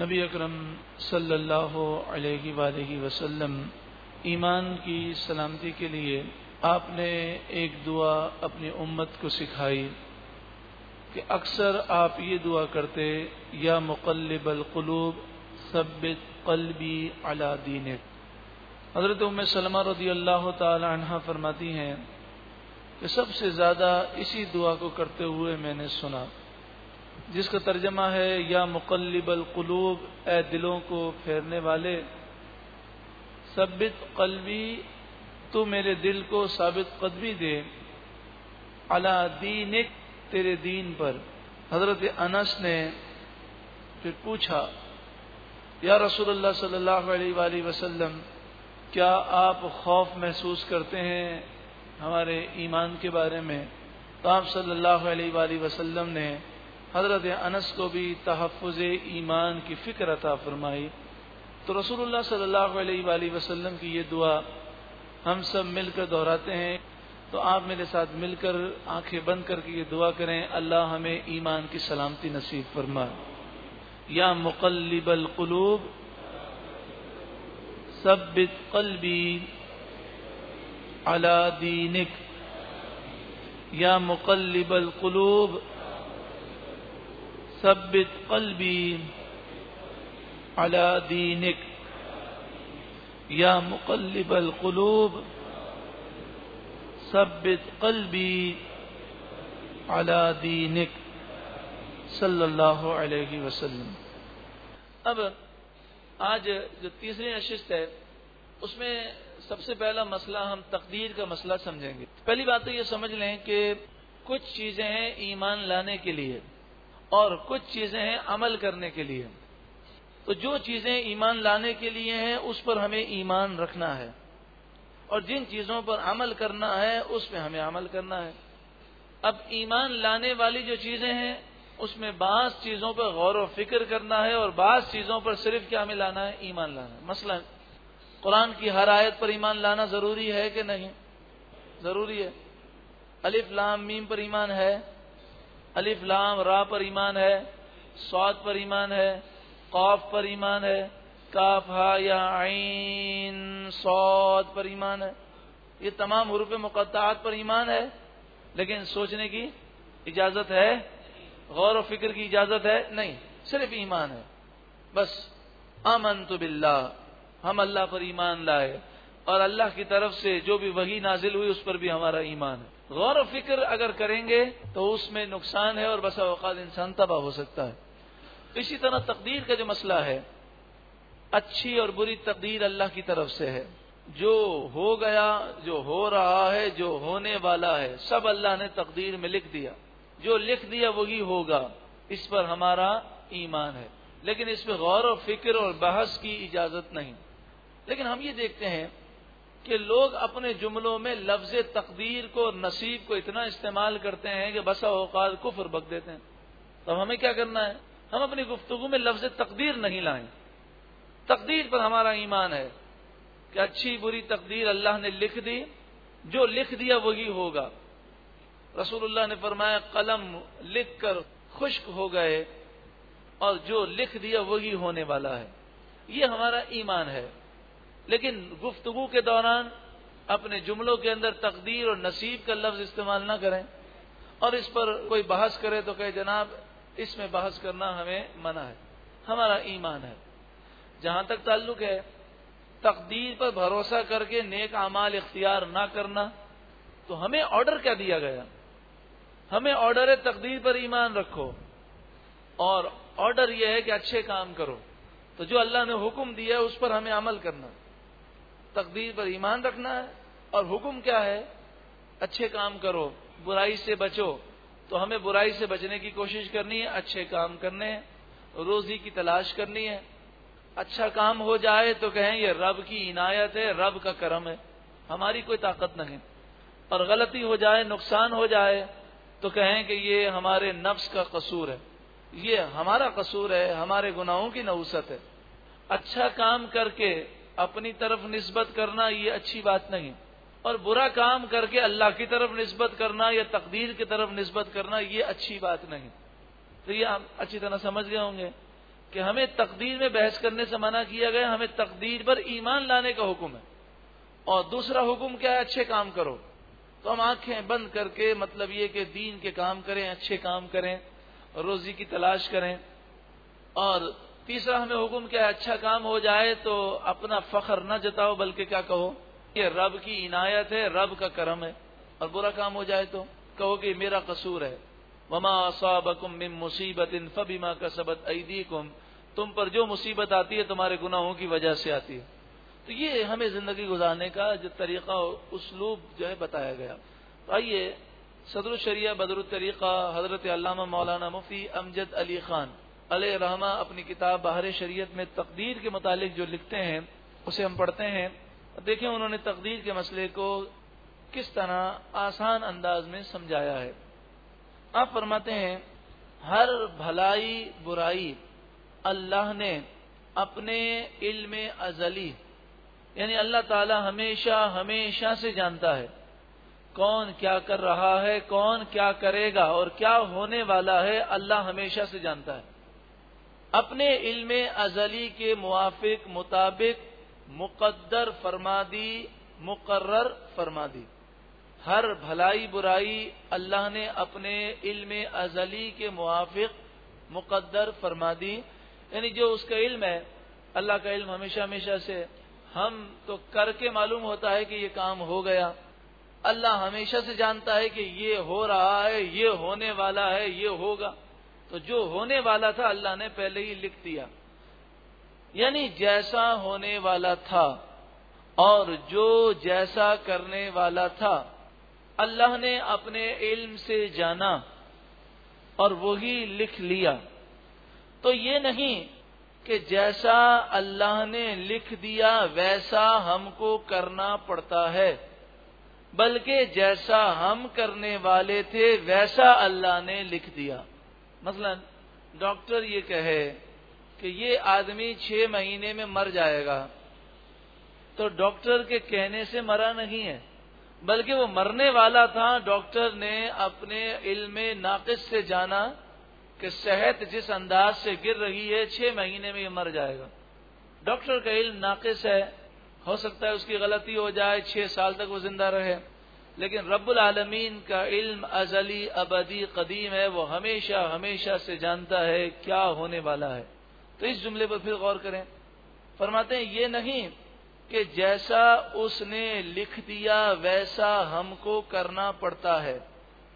नबी अकरम सल्लल्लाहु अलैहि वालेहि वसल्लम ईमान की सलामती के लिए आपने एक दुआ अपनी उम्मत को सिखाई कि अक्सर आप ये दुआ करते, या मुकल्लिबल कुलूब, सब्बित कल्बी अला दीनिक। हज़रत उम सलमा रदी अल्लाह तहा फरमाती हैं कि सबसे ज़्यादा इसी दुआ को करते हुए मैंने सुना, जिसका तर्जमा है, या मुकल्लिबल कुलूब ए दिलों को फेरने वाले सबित कल्बी तो मेरे दिल को साबित कदमी दे, अला दीनिक। तेरे दीन पर। हज़रत अनस ने फिर पूछा, या रसूलुल्लाह सल्लल्लाहु अलैहि वसल्लम, क्या आप खौफ महसूस करते हैं हमारे ईमान के बारे में? तो आप सल्लल्लाहु अलैहि वसल्लम ने हज़रत अनस को भी तहफ़ ईमान की फ़िक्र अता फरमाई। तो रसूलुल्लाह सल्लल्लाहु अलैहि वसल्लम की ये दुआ, हम सब मिलकर दोहराते हैं तो आप मेरे साथ मिलकर आँखें बंद करके ये दुआ करें, अल्लाह हमें ईमान की सलामती नसीब फरमाए या मुकल्लिबल कुलूब, सब्बित कल्बी अला दीनिक। या मुकल्लिबल कुलूब, सब्बित कल्बी अला दीनिक। या मुकल्लिबल कुलूब सब्बित कल्बी अला दीनिक सल्लल्लाहु अलैहि वसल्लम अब, आज जो तीसरी नशिस्त है, उसमें सबसे पहला मसला हम तकदीर का मसला समझेंगे। पहली बात तो ये समझ लें कि कुछ चीज़ें हैं ईमान लाने के लिए और कुछ चीज़ें हैं अमल करने के लिए। तो जो चीज़ें ईमान लाने के लिए हैं, उस पर हमें ईमान रखना है। और जिन चीज़ों पर अमल करना है, उस पर हमें अमल करना है। अब ईमान लाने वाली जो चीज़ें हैं, उसमें बास चीज़ों पर गौर व फ़िक्र करना है और बास चीज़ों पर सिर्फ़ क्या हमें लाना है? ईमान लाना। है मसला कुरान की हर आयत पर ईमान लाना ज़रूरी है कि नहीं? ज़रूरी है। अलिफ लाम मीम पर ईमान है, अलिफ लाम रा पर ईमान है, स्वाद पर ईमान है, कौफ पर ईमान है काफ या आइन सौद पर ईमान है ये तमाम हरूफ मुकत्तात पर ईमान है लेकिन सोचने की इजाज़त है गौर व फ़िक्र की इजाज़त है नहीं सिर्फ़ ईमान है बस अमन तो बिल्ला हम अल्लाह पर ईमान लाए और अल्लाह की तरफ़ से जो भी वही नाजिल हुई उस पर भी हमारा ईमान है गौर व फ़िक्र अगर करेंगे तो उसमें नुकसान है और बसा अवकात इंसान तबाह हो सकता है इसी तरह तकदीर का जो मसला है अच्छी और बुरी तकदीर अल्लाह की तरफ़ से है। जो हो गया, जो हो रहा है, जो होने वाला है, सब अल्लाह ने तकदीर में लिख दिया। जो लिख दिया वही होगा। इस पर हमारा ईमान है। लेकिन इसमें गौर और फ़िक्र और बहस की इजाज़त नहीं। लेकिन हम ये देखते हैं कि लोग अपने जुमलों में लफ्ज तकदीर को और नसीब को इतना इस्तेमाल करते हैं कि बसा औकात कुफर बक देते हैं। तो हमें क्या करना है? हम अपनी गुफ्तगु में लफ्ज तकदीर नहीं लाएँ। तकदीर पर हमारा ईमान है कि अच्छी बुरी तकदीर अल्लाह ने लिख दी, जो लिख दिया वही होगा। रसूलुल्लाह ने फरमाया, कलम लिख कर खुश्क हो गए और जो लिख दिया वही होने वाला है। ये हमारा ईमान है। लेकिन गुफ्तगु के दौरान अपने जुमलों के अंदर तकदीर और नसीब का लफ्ज इस्तेमाल ना करें और इस पर कोई बहस करे तो कहे, जनाब, इसमें बहस करना हमें मना है। हमारा ईमान है। जहाँ तक ताल्लुक है, तकदीर पर भरोसा करके नेक अमाल इख्तियार ना करना तो हमें ऑर्डर क्या दिया गया? हमें ऑर्डर है तकदीर पर ईमान रखो, और ऑर्डर यह है कि अच्छे काम करो। तो जो अल्लाह ने हुक्म दिया है, उस पर हमें अमल करना तकदीर पर ईमान रखना है, और हुक्म क्या है? अच्छे काम करो, बुराई से बचो। तो हमें बुराई से बचने की कोशिश करनी है, अच्छे काम करने हैं, रोजी की तलाश करनी है। अच्छा काम हो जाए तो कहें, ये रब की इनायत है, रब का करम है। हमारी कोई ताकत नहीं। और गलती हो जाए, नुकसान हो जाए तो कहें कि ये हमारे नफ्स का कसूर है। ये हमारा कसूर है, हमारे गुनाहों की नवसत है। अच्छा काम करके अपनी तरफ़ नस्बत करना ये अच्छी बात नहीं। और बुरा काम करके अल्लाह की तरफ़ नस्बत करना या तकदीर की तरफ़ नस्बत करना ये अच्छी बात नहीं। तो ये आप अच्छी तरह समझ गए होंगे। कि हमें तकदीर में बहस करने से मना किया गया, हमें तकदीर पर ईमान लाने का हुक्म है। और दूसरा हुक्म क्या है? अच्छे काम करो। तो हम आँखें बंद करके मतलब ये कि दीन के काम करें, अच्छे काम करें, रोजी की तलाश करें। और तीसरा हमें हुक्म क्या है? अच्छा काम हो जाए तो अपना फखर न जताओ, बल्कि क्या कहो? ये रब की इनायत है, रब का करम है। और बुरा काम हो जाए तो कहो कि मेरा कसूर है। वमा साबकुम मिम मुसीबत इन फबीमा का सबत ईदी कुम तुम पर जो मुसीबत आती है, तुम्हारे गुनाहों की वजह से आती है। तो ये हमें ज़िंदगी गुजारने का जो तरीका उसलूब जो है बताया गया। तो आइए, सदर शरिया बदर तरीका हज़रत अल्लामा मौलाना मुफ्ती अमजद अली खान अल रहमा, अपनी किताब बाहर शरीयत में तकदीर के मुतालिक जो लिखते हैं, उसे हम पढ़ते हैं। देखें, उन्होंने तकदीर के मसले को किस तरह आसान अंदाज में समझाया है। आप फरमाते हैं, हर भलाई बुराई अल्लाह ने अपने इल्म अजली, यानी अल्लाह ताला हमेशा हमेशा से जानता है कौन क्या कर रहा है, कौन क्या करेगा और क्या होने वाला है, अल्लाह हमेशा से जानता है। अपने इल्म अजली के मुआफिक, मुताबिक, मुकद्दर फरमा दी मुकर्र फरमा दी हर भलाई बुराई अल्लाह ने अपने इल्म अजली के मुआफिक, मुकद्दर फरमा दी यानी जो उसका इल्म है, अल्लाह का इल्म हमेशा हमेशा से, हम तो करके मालूम होता है कि ये काम हो गया। अल्लाह हमेशा से जानता है कि ये हो रहा है, ये होने वाला है, ये होगा। तो जो होने वाला था, अल्लाह ने पहले ही लिख दिया। यानी जैसा होने वाला था और जो जैसा करने वाला था, अल्लाह ने अपने इल्म से जाना और वही लिख लिया। तो ये नहीं कि जैसा अल्लाह ने लिख दिया, वैसा हमको करना पड़ता है। बल्कि जैसा हम करने वाले थे, वैसा अल्लाह ने लिख दिया। मसलन, डॉक्टर ये कहे कि ये आदमी छह महीने में मर जाएगा। तो डॉक्टर के कहने से मरा नहीं है, बल्कि वो मरने वाला था। डॉक्टर ने अपने इल्म नाकिस से जाना कि सेहत जिस अंदाज से गिर रही है, छह महीने में ये मर जाएगा। डॉक्टर का इल्म नाकिस है, हो सकता है उसकी गलती हो जाए, छह साल तक वो ज़िंदा रहे। लेकिन रब्बुल आलमीन का इल्म अजली, अबदी, कदीम है, वो हमेशा हमेशा से जानता है क्या होने वाला है। तो इस जुमले पर फिर गौर करें। फरमाते हैं, ये नहीं कि जैसा उसने लिख दिया, वैसा हमको करना पड़ता है।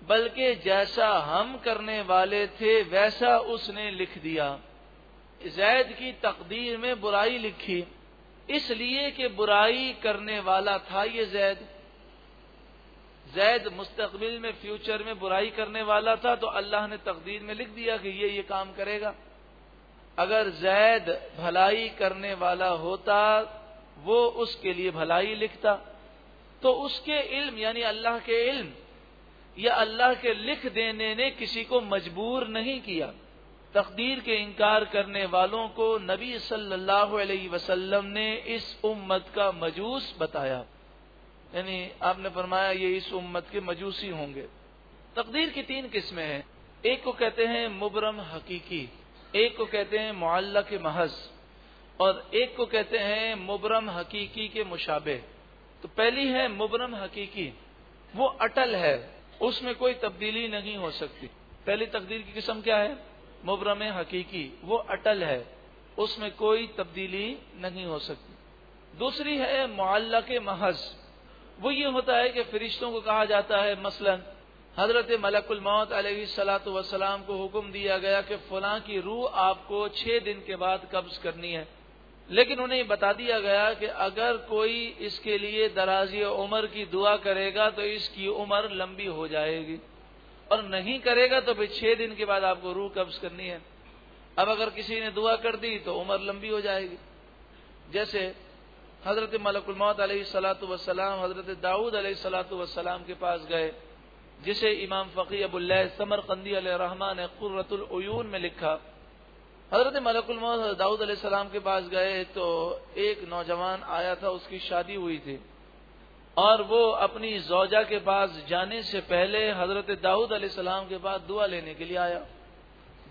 बल्कि जैसा हम करने वाले थे, वैसा उसने लिख दिया। जैद की तकदीर में बुराई लिखी। इसलिए कि बुराई करने वाला था ये जैद। जैद मुस्तकबिल में, फ्यूचर में बुराई करने वाला था तो अल्लाह ने तकदीर में लिख दिया कि ये ये काम करेगा। अगर जैद भलाई करने वाला होता, वो उसके लिए भलाई लिखता। तो उसके इल्म, यानी अल्लाह के इल्म या अल्लाह के लिख देने ने किसी को मजबूर नहीं किया। तकदीर के इनकार करने वालों को नबी सल्लल्लाहु अलैहि वसल्लम ने इस उम्मत का मजूस बताया। यानी आपने फरमाया, ये इस उम्मत के मजूसी होंगे। तकदीर की तीन किस्में हैं। एक को कहते हैं मुबरम हकीकी, एक को कहते हैं मुआल्ला के महज, और एक को कहते हैं मुबरम हकीकी के मुशाबे। तो पहली है मुबरम हकीकी, वो अटल है। उसमें कोई तब्दीली नहीं हो सकती। पहली तकदीर की किस्म क्या है? मुबरम हकीकी। वो अटल है। उसमें कोई तब्दीली नहीं हो सकती। दूसरी है मुआल्ला के महज। वो ये होता है कि फरिश्तों को कहा जाता है, मसलन, हज़रत मलकुल मौत सलात वसलाम को हुक्म दिया गया कि फलां की रूह आपको छह दिन के बाद कब्ज करनी है। लेकिन उन्हें बता दिया गया कि अगर कोई इसके लिए दराजी उम्र की दुआ करेगा तो इसकी उम्र लंबी हो जाएगी। और नहीं करेगा तो फिर छह दिन के बाद आपको रूह कब्ज करनी है। अब अगर किसी ने दुआ कर दी तो उम्र लंबी हो जाएगी। जैसे हज़रत मलकुल मौत सलाम हज़रत दाऊद सलाम के पास गए, जिसे इमाम फ़की अबुल्ला समर कंदी रहमान ने कुर्रतुलून में लिखा। हज़रत मलकुल मौत दाऊद सलाम के पास गए तो एक नौजवान आया था, उसकी शादी हुई थी। और वो अपनी जौजा के पास जाने से पहले हज़रत दाऊद सलाम के पास दुआ लेने के लिए आया।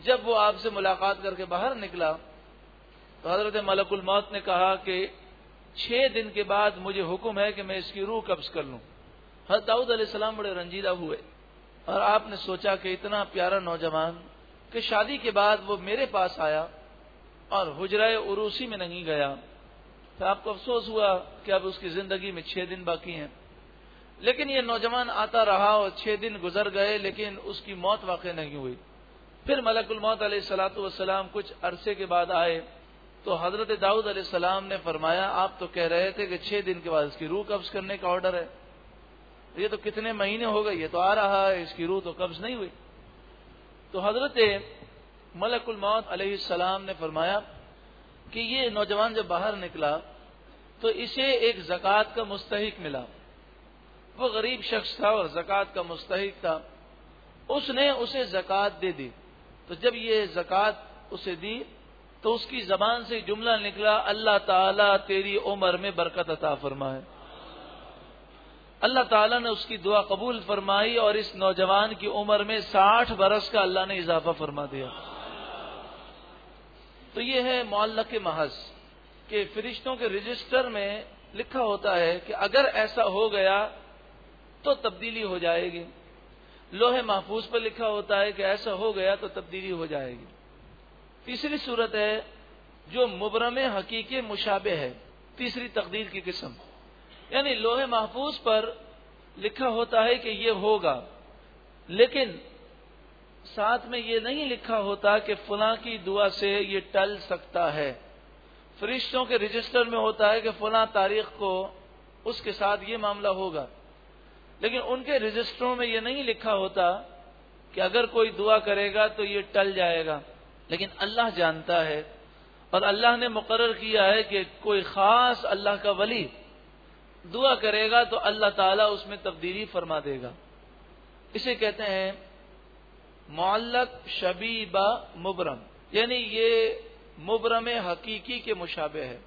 जब वो आपसे मुलाकात करके बाहर निकला तो हज़रत मलकुल मौत ने कहा कि छह दिन के बाद मुझे हुक्म है कि मैं इसकी रूह कब्ज कर लूँ। हर दाऊद सलाम बड़े रंजीदा हुए और आपने सोचा कि इतना प्यारा नौजवान कि शादी के बाद वो मेरे पास आया और हुजरा उरूसी में नहीं गया। तो आपको अफसोस हुआ कि अब उसकी ज़िंदगी में छह दिन बाकी हैं। लेकिन ये नौजवान आता रहा और छह दिन गुजर गए, लेकिन उसकी मौत वाक़ नहीं हुई। फिर मलकुल मौत सलाम कुछ अरसे के बाद आए तो हज़रत दाऊद सलाम ने फरमाया, आप तो कह रहे थे कि छह दिन के बाद इसकी रूह कब्ज करने का ऑर्डर है। ये तो कितने महीने हो गए, ये तो आ रहा है, इसकी रूह तो कब्ज नहीं हुई। तो हज़रत मलकुल मौत सलाम ने फरमाया कि ये नौजवान जब बाहर निकला तो इसे एक जक़ात का मुस्तक मिला। वो गरीब शख्स था और जक़ात का मुस्तक था। उसने उसे जक़ात दे दी। तो जब ये जक़ात उसे दी तो उसकी जबान से जुमला निकला, अल्लाह ताला तेरी उम्र में बरकत अता फरमाए। अल्लाह ताला ने उसकी दुआ कबूल फरमाई और इस नौजवान की उम्र में साठ बरस का अल्लाह ने इजाफा फरमा दिया। तो ये है मोल्ला के महज के फरिश्तों के रजिस्टर में लिखा होता है कि अगर ऐसा हो गया तो तब्दीली हो जाएगी। लोहे महफूज पर लिखा होता है कि ऐसा हो गया तो तब्दीली हो जाएगी। तीसरी सूरत है जो मुबरम हकीकी मुशाबे है। तीसरी तकदीर की किस्म। यानी लोहे महफूज पर लिखा होता है कि ये होगा। लेकिन साथ में ये नहीं लिखा होता कि फुला की दुआ से ये टल सकता है। फरिश्तों के रजिस्टर में होता है कि फुला तारीख को उसके साथ ये मामला होगा। लेकिन उनके रजिस्टरों में ये नहीं लिखा होता कि अगर कोई दुआ करेगा तो ये टल जाएगा। लेकिन अल्लाह जानता है और अल्लाह ने मुकर किया है कि कोई खास अल्लाह का वली दुआ करेगा तो अल्लाह ताला उसमें तब्दीली फरमा देगा। इसे कहते हैं मोल्लक शबीबा मुबरम। यानी ये मुबरम हकीकी के मुशाबे है।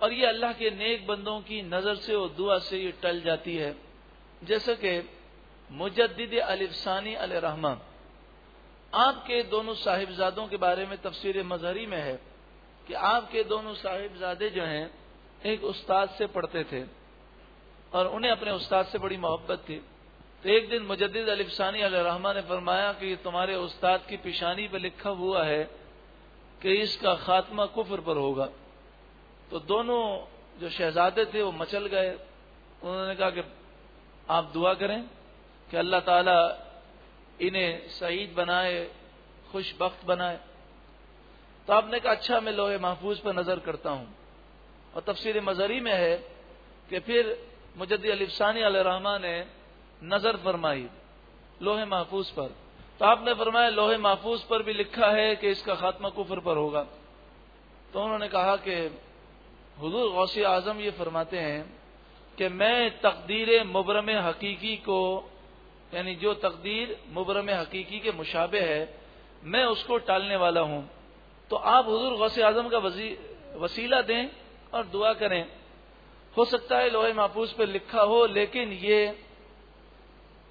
और ये अल्लाह के नेक बंदों की नज़र से और दुआ से ये टल जाती है। जैसे कि मुजद अलिफसानी अल रहमान आपके दोनों साहिबजादों के बारे में तफसीर मजहरी में है कि आपके दोनों साहिबजादे जो हैं, एक उस्ताद से पढ़ते थे। और उन्हें अपने उस्ताद से बड़ी मोहब्बत थी। तो एक दिन मुजद अलिफसानी रहमा ने फरमाया कि तुम्हारे उस्ताद की पेशानी पर लिखा हुआ है कि इसका खात्मा कुफर पर होगा। तो दोनों जो शहजादे थे वो मचल गए। उन्होंने कहा कि आप दुआ करें कि अल्लाह ताला इन्हें सईद बनाए, खुश बख्त बनाए। तो आपने कहा अच्छा मैं लोहे महफूज पर नज़र करता हूँ। और तफसीर मजरी में है कि फिर मुजद अलिफसानी रहमा ने नज़र फरमाई लोहे महफूज पर। तो आपने फरमाया लोहे महफूज पर भी लिखा है कि इसका खात्मा कुफर पर होगा। तो उन्होंने कहा कि हजूर गौसी आज़म ये फरमाते हैं कि मैं तकदीर मुबरम हकीकी को, यानी जो तकदीर मुबरम हकीकी के मुशाबे है, मैं उसको टालने वाला हूँ। तो आप हजूर गौसे आज़म का वसीला दें और दुआ करें। हो सकता है लोहे महफूज पर लिखा हो, लेकिन ये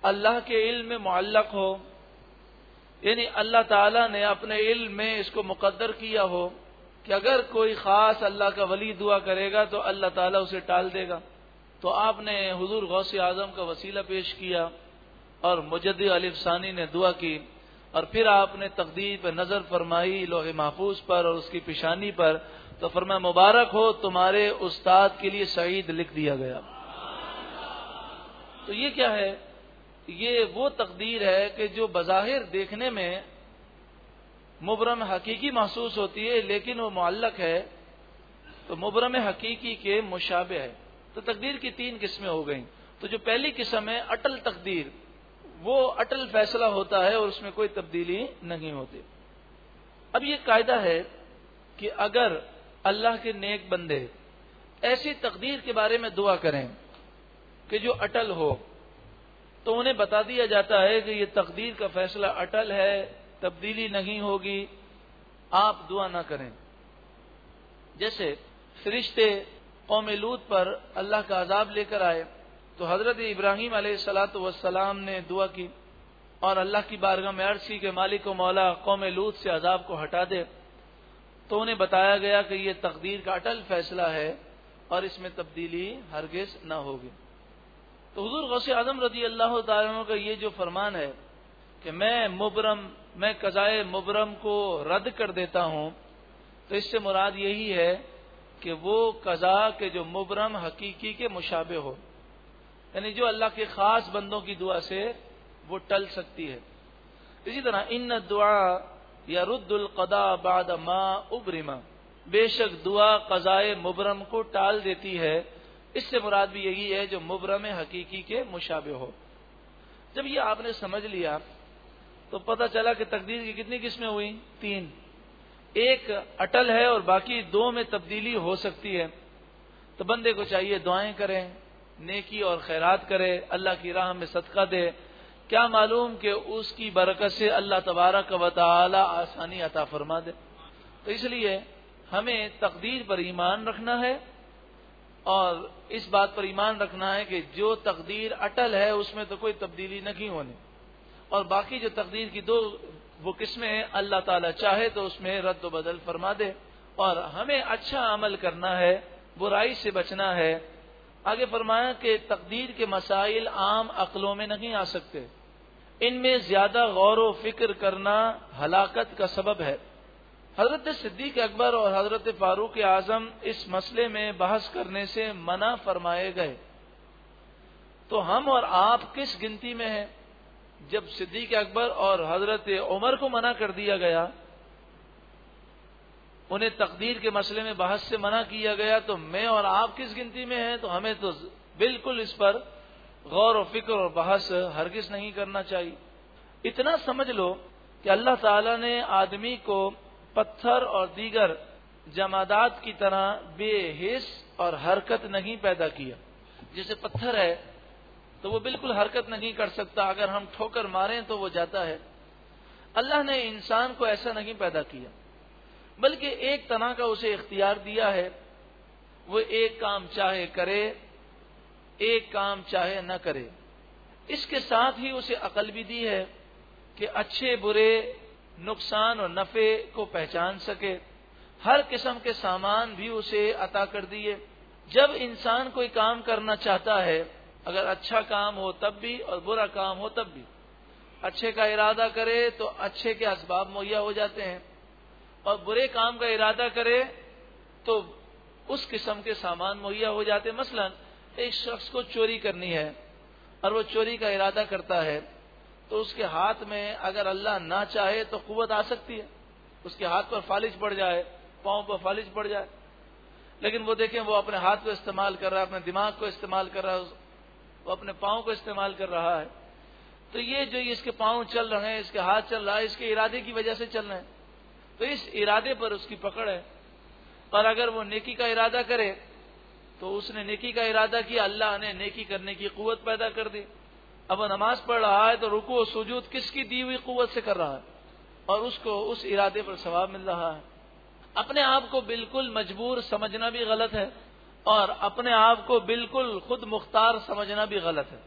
अल्लाह के इल्म में मुअल्लक हो, यानी अल्लाह ताला ने अपने इल्म में इसको मुकद्दर किया हो कि अगर कोई खास अल्लाह का वली दुआ करेगा तो अल्लाह ताला उसे टाल देगा। तो आपने हुजूर गौस आज़म का वसीला पेश किया और मुजद अलिफसानी ने दुआ की और फिर आपने तकदीर पर नज़र फरमाई लोहे महफूज पर और उसकी पिशानी पर तो फरमा मुबारक हो, तुम्हारे उस्ताद के लिए शहीद लिख दिया गया। तो ये क्या है? ये वो तकदीर है कि जो बज़ाहिर देखने में मुबरम हकीकी महसूस होती है, लेकिन वो मुअल्लक है तो मुबरम हकीकी के मुशाबे है। तो तकदीर की तीन किस्में हो गई। तो जो पहली किस्म है, अटल तकदीर, वो अटल फैसला होता है और उसमें कोई तब्दीली नहीं होती। अब ये कायदा है कि अगर अल्लाह के नेक बंदे, ऐसी तकदीर के बारे में दुआ करें कि जो अटल हो। तो उन्हें बता दिया जाता है कि ये तकदीर का फैसला अटल है, तब्दीली नहीं होगी, आप दुआ ना करें। जैसे फरिश्ते कौम लूत पर अल्लाह का अजाब लेकर आए तो हज़रत इब्राहिम सलाम ने दुआ की और अल्लाह की बारगाह में अर्ज़ की कि मालिक मौला कौम लूत से अजाब को हटा दे। तो उन्हें बताया गया कि यह तकदीर का अटल फैसला है और इसमें तब्दीली हरगिज न होगी। तो हजूर गौसे आज़म रदी अल्लाह का ये जो फरमान है कि मैं मुबरम, मैं कजाए मुबरम को रद्द कर देता हूँ तो इससे मुराद यही है कि वो कजा के जो मुबरम हकीकी के मुशाबे हो। यानी जो अल्लाह के खास बंदों की दुआ से वो टल सकती है। इसी तरह इन दुआ या रुद्दुल कदा बाद मा उबरिमा बेशक दुआ कजाए मुबरम को टाल देती है। इससे मुराद भी यही है जो मुबरम हकीकी के मुशाबे हो। जब ये आपने समझ लिया तो पता चला कि तकदीर की कितनी किस्में हुई? तीन। एक अटल है और बाकी दो में तब्दीली हो सकती है। तो बंदे को चाहिए दुआएँ करें, नेकी और खैरात करे, अल्लाह की राह में सदका दे क्या मालूम कि उसकी बरकत से अल्लाह तबारक व ताला आसानी अता फरमा दे। तो इसलिए हमें तकदीर पर ईमान रखना है और इस बात पर ईमान रखना है कि जो तकदीर अटल है, उसमें तो कोई तब्दीली नहीं होनी। और बाकी जो तकदीर की दो, वो किस्में हैं, अल्लाह ताला चाहे तो उसमें रद्द बदल फरमा दे। और हमें अच्छा अमल करना है, बुराई से बचना है आगे फरमाया कि तकदीर के मसाइल आम अकलों में नहीं आ सकते। इनमें ज़्यादा गौर व फ़िक्र करना हलाकत का सबब है। हज़रत सिद्दीक अकबर और हज़रत फारूक आज़म इस मसले में बहस करने से मना फरमाए गए। तो हम और आप किस गिनती में हैं? जब सिद्दीक अकबर और हज़रत उमर को मना कर दिया गया उन्हें तकदीर के मसले में बहस से मना किया गया तो मैं और आप किस गिनती में हैं? तो हमें तो बिल्कुल इस पर गौर और फ़िक्र और बहस हरगिज नहीं करना चाहिए। इतना समझ लो कि अल्लाह ताला ने आदमी को पत्थर और दीगर जमादात की तरह बेहिस और हरकत नहीं पैदा किया। जैसे पत्थर है तो वो बिल्कुल हरकत नहीं कर सकता। अगर हम ठोकर मारें तो वो जाता है। अल्लाह ने इंसान को ऐसा नहीं पैदा किया। बल्कि एक तरह का उसे इख्तियार दिया है। वो एक काम चाहे करे, एक काम चाहे न करे। इसके साथ ही उसे अकल भी दी है कि अच्छे, बुरे, नुकसान और नफे को पहचान सके। हर किस्म के सामान भी उसे अता कर दिए। जब इंसान कोई काम करना चाहता है, अगर अच्छा काम हो तब भी और बुरा काम हो तब भी। अच्छे का इरादा करे तो अच्छे के असबाब मुहैया हो जाते हैं। और बुरे काम का इरादा करे तो उस किस्म के सामान मुहैया हो जाते। मसलन, एक शख्स को चोरी करनी है और वो चोरी का इरादा करता है तो उसके हाथ में अगर अल्लाह ना चाहे तो कुवत आ सकती है। उसके हाथ पर फालिज पड़ जाए, पाँव पर फालिज पड़ जाए। लेकिन वो देखें, वो अपने हाथ को इस्तेमाल कर रहा है, अपने दिमाग को इस्तेमाल कर रहा है, वो अपने पाँव को इस्तेमाल कर रहा है। तो ये जो इसके पाँव चल रहे हैं, इसके हाथ चल रहा है, इसके इरादे की वजह से चल रहे हैं। तो इस इरादे पर उसकी पकड़ है। और अगर वो नेकी का इरादा करे तो उसने नेकी का इरादा किया, अल्लाह ने नेकी करने की कुवत पैदा कर दी। अब वो नमाज़ पढ़ रहा है तो रुको, सुजूद किसकी दी हुई कुवत से कर रहा है? और उसको उस इरादे पर सवाब मिल रहा है। अपने आप को बिल्कुल मजबूर समझना भी गलत है, और अपने आप को बिल्कुल खुद मुख्तार समझना भी गलत है।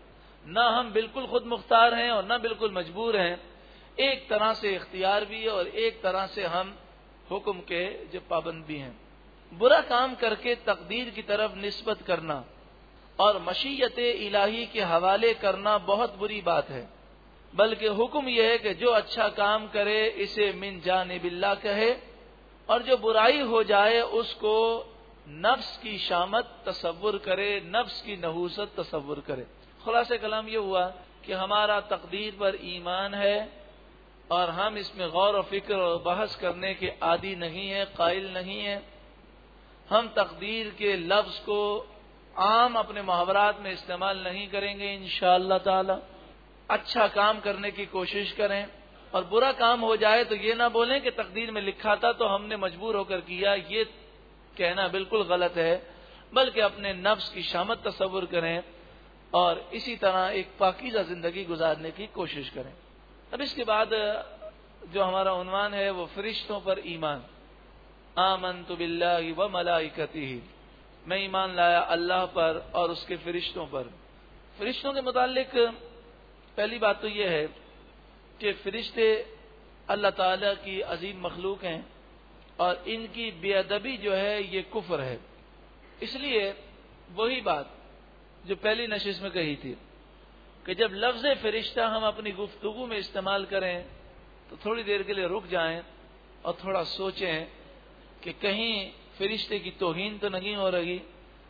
न हम बिल्कुल खुद मुख्तार हैं, और न बिल्कुल मजबूर हैं। एक तरह से इख्तियार भी है और एक तरह से हम हुक्म के जो पाबंद भी हैं। बुरा काम करके तकदीर की तरफ़ निस्बत करना और मशीयत इलाही के हवाले करना बहुत बुरी बात है। बल्कि हुक्म यह है कि जो अच्छा काम करे, इसे मिन जान बिल्ला कहे और जो बुराई हो जाए, उसको नफ्स की शामत तस्वुर करे, नफ्स की नहूसत तस्वुर करे। खुलास कलाम ये हुआ कि हमारा तकदीर पर ईमान है और हम इसमें गौर व फ़िक्र और बहस करने के आदि नहीं है, कायल नहीं है। हम तकदीर के लफ्ज को आम अपने मुहावरात में इस्तेमाल नहीं करेंगे इन ताला। अच्छा काम करने की कोशिश करें और बुरा काम हो जाए तो ये ना बोलें कि तकदीर में लिखा था तो हमने मजबूर होकर किया, ये कहना बिल्कुल गलत है। बल्कि अपने नफ्स की शामत तस्वुर करें और इसी तरह एक पाकिजा ज़िंदगी गुजारने की कोशिश करें। अब इसके बाद जो हमारा उनवान है, वो फरिश्तों पर ईमान। आमन तो बिल्ला व मलाइकती मैं ईमान लाया अल्लाह पर और उसके फरिश्तों पर। फरिश्तों के मुतालिक, पहली बात तो यह है कि फरिश्ते अल्लाह ताला की अजीम मखलूक हैं और इनकी बेअदबी जो है, ये कुफर है। इसलिए वही बात जो पहली नशिश में कही थी। कि जब लफ्ज फरिश्ता हम अपनी गुफ्तगु में इस्तेमाल करें तो थोड़ी देर के लिए रुक जाएँ और थोड़ा सोचें कि कहीं फरिश्ते की तोहीन तो नहीं हो रही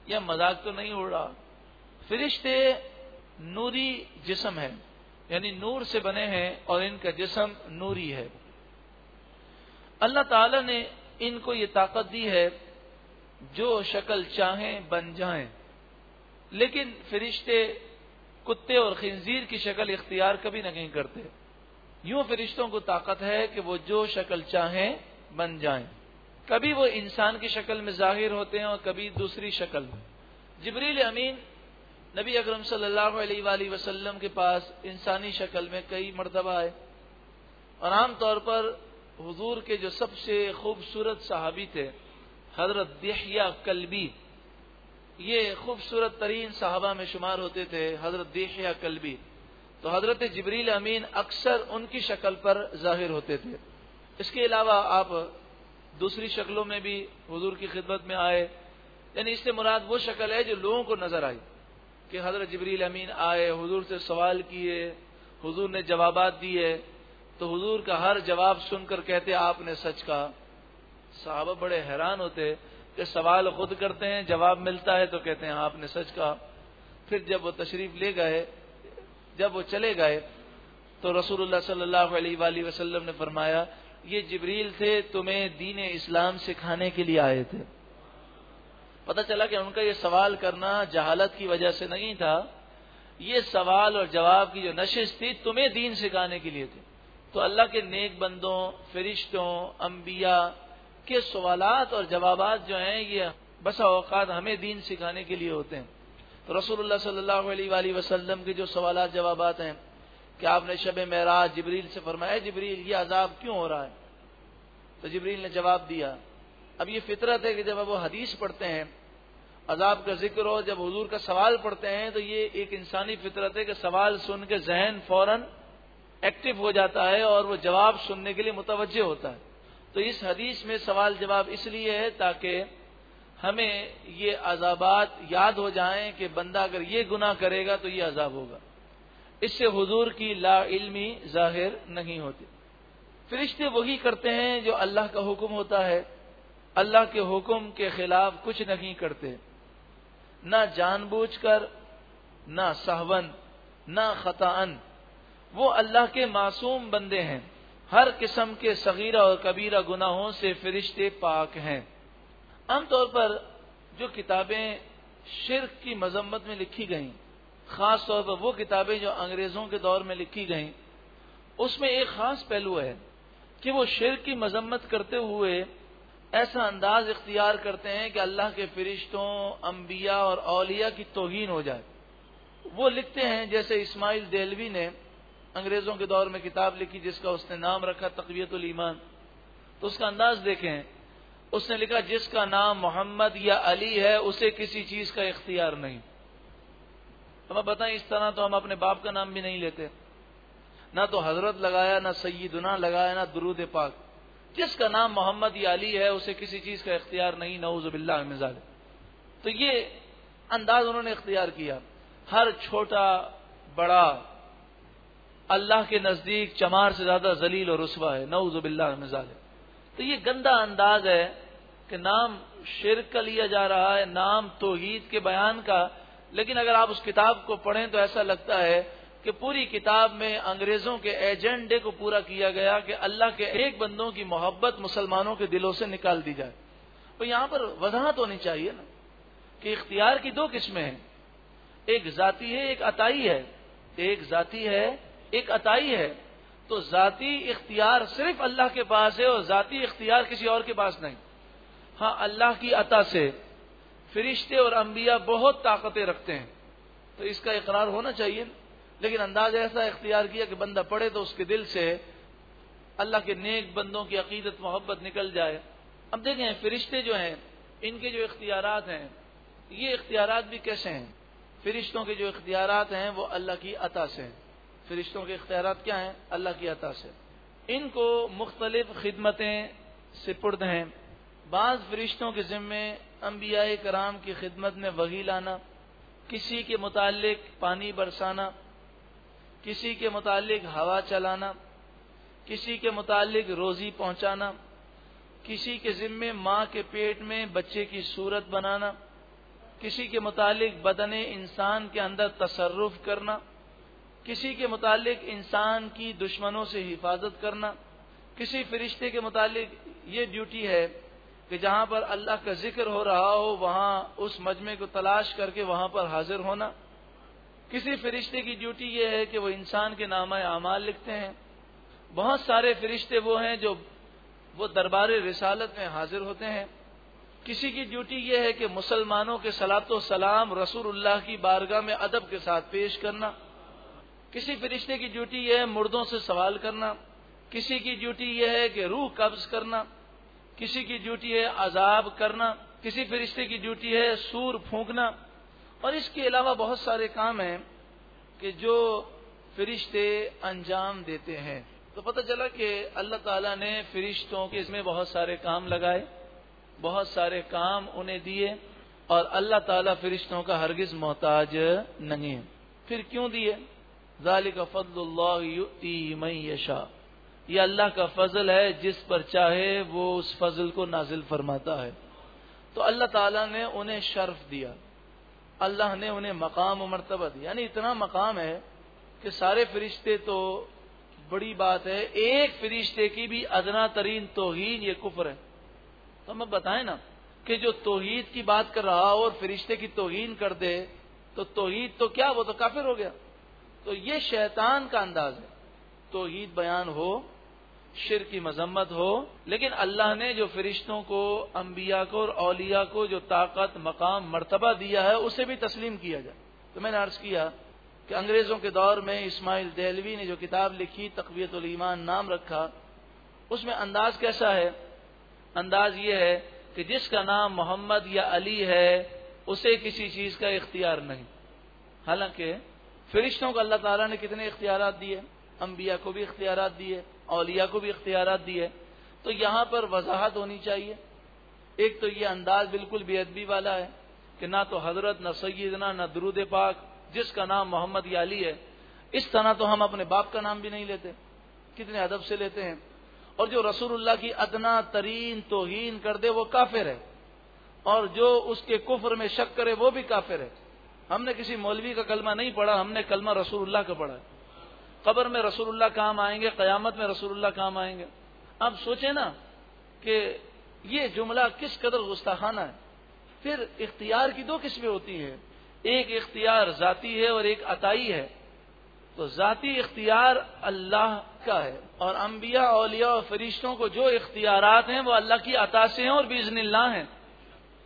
या मज़ाक तो नहीं उड़ रहा। फरिश्ते नूरी जिसम है, यानी नूर से बने हैं और इनका जिसम नूरी है। अल्लाह ताला ने इनको ये ताकत दी है, जो शक्ल चाहें बन जाएँ। लेकिन फरिश्ते कुत्ते और खिंजीर की शक्ल इख्तियार कभी नहीं करते। यूँ फरिश्तों को ताकत है कि वो जो शक्ल चाहें, बन जाएँ। कभी वो इंसान की शक्ल में ज़ाहिर होते हैं और कभी दूसरी शक्ल में। जबरील अमीन, नबी अकरम सल्लल्लाहु अलैहि के पास इंसानी शक्ल में कई मरतबा आए। और आमतौर पर हुजूर के जो सबसे खूबसूरत सहाबी थे, हज़रत दिहिया कलबी ये खूबसूरत तरीन साहबा में शुमार होते थे, हज़रत दिहिया कलबी। तो हज़रत जबरील अमीन अक्सर उनकी शक्ल पर ज़ाहिर होते थे। इसके अलावा आप दूसरी शक्लों में भी हजूर की खिदमत में आए। यानी इससे मुराद वो शक्ल है जो लोगों को नज़र आई कि हज़रत जबरील अमीन आए, हजूर से सवाल किए, हजूर ने जवाब दिए। तो हजूर का हर जवाब सुनकर कहते, आपने सच कहा। साहबा बड़े हैरान होते। कि सवाल खुद करते हैं, जवाब मिलता है तो कहते हैं आपने सच कहा। फिर जब वो तशरीफ़ ले गए, जब वो चले गए तो रसूलुल्लाह सल्लल्लाहु अलैहि वसल्लम ने फरमाया, ये जिब्रील थे, तुम्हें दीन इस्लाम सिखाने के लिए आए थे। पता चला कि उनका ये सवाल करना जहालत की वजह से नहीं था। ये सवाल और जवाब की जो नशिश थी, तुम्हें दीन सिखाने के लिए थे। तो अल्लाह के नेक बंदों, फरिश्तों अम्बिया के सवालत और जवाब जो हैं, ये बसा औकात हमें दीन सिखाने के लिए होते हैं। तो रसूलुल्लाह सल्लल्लाहु के जो सवाल जवाब हैं, कि आपने शब महराज जबरील से फरमाया जबरील, ये अजाब क्यों हो रहा है? तो जबरील ने जवाब दिया, अब ये फितरत है कि जब वो हदीस पढ़ते हैं, अजाब का ज़िक्र हो, जब हजूर का सवाल पढ़ते हैं तो ये एक इंसानी फितरत है कि सवाल सुन के जहन फ़ौरन एक्टिव हो जाता है और वो जवाब सुनने के लिए मुतवजह होता है। तो इस हदीस में सवाल जवाब इसलिए है ताकि हमें ये अजाबात याद हो जाएँ कि बंदा अगर ये गुनाह करेगा तो ये अजाब होगा। इससे हुजूर की ला इल्मी ज़ाहिर नहीं होती। फरिश्ते वही करते हैं जो अल्लाह का हुक्म होता है। अल्लाह के हुक्म के खिलाफ कुछ नहीं करते। न जानबूझकर, ना सहवन, न खतान। वो अल्लाह के मासूम बंदे हैं। हर किस्म के सगीरा और कबीरा गुनाहों से फरिश्ते पाक हैं। आमतौर पर जो किताबें शिरक की मजम्मत में लिखी गईं खास तौर पर वो किताबें जो अंग्रेज़ों के दौर में लिखी गईं, उसमें एक खास पहलू है कि वो शिरक की मजम्मत करते हुए ऐसा अंदाज इख्तियार करते हैं कि अल्लाह के फरिश्तों, अंबिया और औलिया की तोहीन हो जाए। वो लिखते हैं, जैसे इस्माइल देलवी ने अंग्रेज़ों के दौर में किताब लिखी जिसका उसने नाम रखा तकवीतुल ईमान। तो उसका अंदाज देखें, उसने लिखा जिसका नाम मोहम्मद या अली है, उसे किसी चीज़ का इख्तियार नहीं। हमें बताएँ, इस तरह तो हम अपने बाप का नाम भी नहीं लेते। ना तो हज़रत लगाया, ना सईदुना लगाया, ना दरूद पाक। जिसका नाम मोहम्मद या अली है, उसे किसी चीज़ का इख्तियार नहीं नऊजुबिल्ला मिजाल तो ये अंदाज उन्होंने इख्तियार किया। हर छोटा, बड़ा अल्लाह के नज़दीक चमार से ज़्यादा जलील और रसवा है। नऊजुबिल्ला मिजाल तो ये गंदा अंदाज है कि नाम शिर का लिया जा रहा है, नाम तोहीद के बयान का। लेकिन अगर आप उस किताब को पढ़ें तो ऐसा लगता है कि पूरी किताब में अंग्रेज़ों के एजेंडे को पूरा किया गया कि अल्लाह के एक बंदों की मोहब्बत मुसलमानों के दिलों से निकाल दी जाए। तो यहाँ पर वजाहत होनी चाहिए ना कि इख्तियार की दो किस्में हैं। एक जाती है, एक अताई है। एक जाती है एक अताई है तो जाती इख्तियार सिर्फ़ अल्लाह के पास है और जाती इख्तियार किसी और के पास नहीं। हाँ अल्लाह की अता से फरिश्ते और अंबिया बहुत ताकतें रखते हैं तो इसका इकरार होना चाहिए। लेकिन अंदाज ऐसा इख्तियार किया कि बंदा पढ़े तो उसके दिल से अल्लाह के नेक बंदों की अकीदत, मोहब्बत निकल जाए। अब देखें, फरिश्ते जो हैं, इनके जो इख्तियार हैं, ये इख्तियार भी कैसे हैं? फरिश्तों के जो इख्तियार हैं, वो अल्लाह की अता से हैं। फरिश्तों के इख्तियार क्या हैं अल्लाह की अता से इनको मुख्तलिफ़ खिदमतें सिपुर्द हैं बाज फरिश्तों के जिम्मे अम्बिया कराम की खिदमत में वही लाना किसी के मुतालिक पानी बरसाना किसी के मुतालिक हवा चलाना किसी के मुतालिक रोजी पहुंचाना किसी के जिम्मे माँ के पेट में बच्चे की सूरत बनाना किसी के मुतालिक बदन इंसान के अंदर तसरुफ करना किसी के मुतालिक इंसान की दुश्मनों से हिफाजत करना, किसी फरिश्ते के मुतालिक ये ड्यूटी है कि जहाँ पर अल्लाह का ज़िक्र हो रहा हो, वहाँ उस मजमे को तलाश करके वहाँ पर हाजिर होना। किसी फरिश्ते की ड्यूटी यह है कि वो इंसान के नाम अमाल लिखते हैं। बहुत सारे फरिश्ते वो हैं जो वो दरबार रिसालत में हाजिर होते हैं। किसी की ड्यूटी यह है कि मुसलमानों के सलातो सलाम रसूलुल्लाह की बारगाह में अदब के साथ पेश करना। किसी फरिश्ते की ड्यूटी यह है मुर्दों से सवाल करना, किसी की ड्यूटी यह है कि रूह कब्ज करना, किसी की ड्यूटी है अजाब करना, किसी फरिश्ते की ड्यूटी है सूर फूंकना। और इसके अलावा बहुत सारे काम हैं कि जो फरिश्ते अंजाम देते हैं। तो पता चला कि अल्लाह ताला ने फरिश्तों के इसमें बहुत सारे काम लगाए, बहुत सारे काम उन्हें दिए, और अल्लाह ताला फरिश्तों का हरगिज मोहताज नहीं है। फिर क्यों दिए? जालिक यशा ये अल्लाह का फजल है, जिस पर चाहे वो उस फजल को नाजिल फरमाता है। तो अल्लाह ताला ने उन्हें शर्फ दिया। अल्लाह ने उन्हें मकाम मरतबा दिया। यानी इतना मकाम है कि सारे फरिश्ते तो बड़ी बात है, एक फरिश्ते की भी अदना तरीन तोहीन ये कुफर है। तो हमें बताएँ ना कि जो तोहीद की बात कर रहा हो और फरिश्ते की तोहीन कर दे तो तोहीद तो क्या, वो तो काफिर हो गया। तो ये शैतान का अंदाज है। तो ईद बयान हो, शिर की मजम्मत हो, लेकिन अल्लाह ने जो फरिश्तों को, अंबिया को और औलिया को जो ताकत, मकाम, मर्तबा दिया है, उसे भी तस्लीम किया जाए। तो मैंने अर्ज़ किया कि अंग्रेज़ों के दौर में इस्माइल दहलवी ने जो किताब लिखी तकवीत ईमान नाम रखा, उसमें अंदाज कैसा है? अंदाज ये है कि जिसका नाम मोहम्मद या अली है, उसे किसी चीज़ का इख्तियार नहीं। हालाँकि फरिश्तों को अल्लाह ताला ने कितने इख्तियार दिए अम्बिया को भी इख्तियार दिए अलिया को भी इख्तियार दिए तो यहाँ पर वजाहत होनी चाहिए एक तो ये अंदाज बिल्कुल बेअदबी वाला है कि ना तो हज़रत न सैदना न दरूद पाक जिसका नाम मोहम्मद या अली है इस तरह तो हम अपने बाप का नाम भी नहीं लेते कितने अदब से लेते हैं और जो रसूलुल्लाह की अदना तरीन तोहीन कर दे वो काफिर है और जो उसके कुफर में शक करे वो भी काफिर है हमने किसी मौलवी का कलमा नहीं पढ़ा, हमने कलमा रसूलुल्लाह का पढ़ा। कब्र में रसूलुल्लाह काम आएँगे, कयामत में रसूलुल्लाह काम आएँगे? अब सोचे ना कि ये जुमला किस कदर गुस्ताखाना है। फिर इख्तियार की दो किस्में होती हैं। एक इख्तियार जाती है और एक अताई है। तो जाती इख्तियार अल्लाह का है और अम्बिया अलिया और फरिश्तों को जो इख्तियार हैं, वो अल्लाह की अता से हैं और बीजनिल्ला हैं।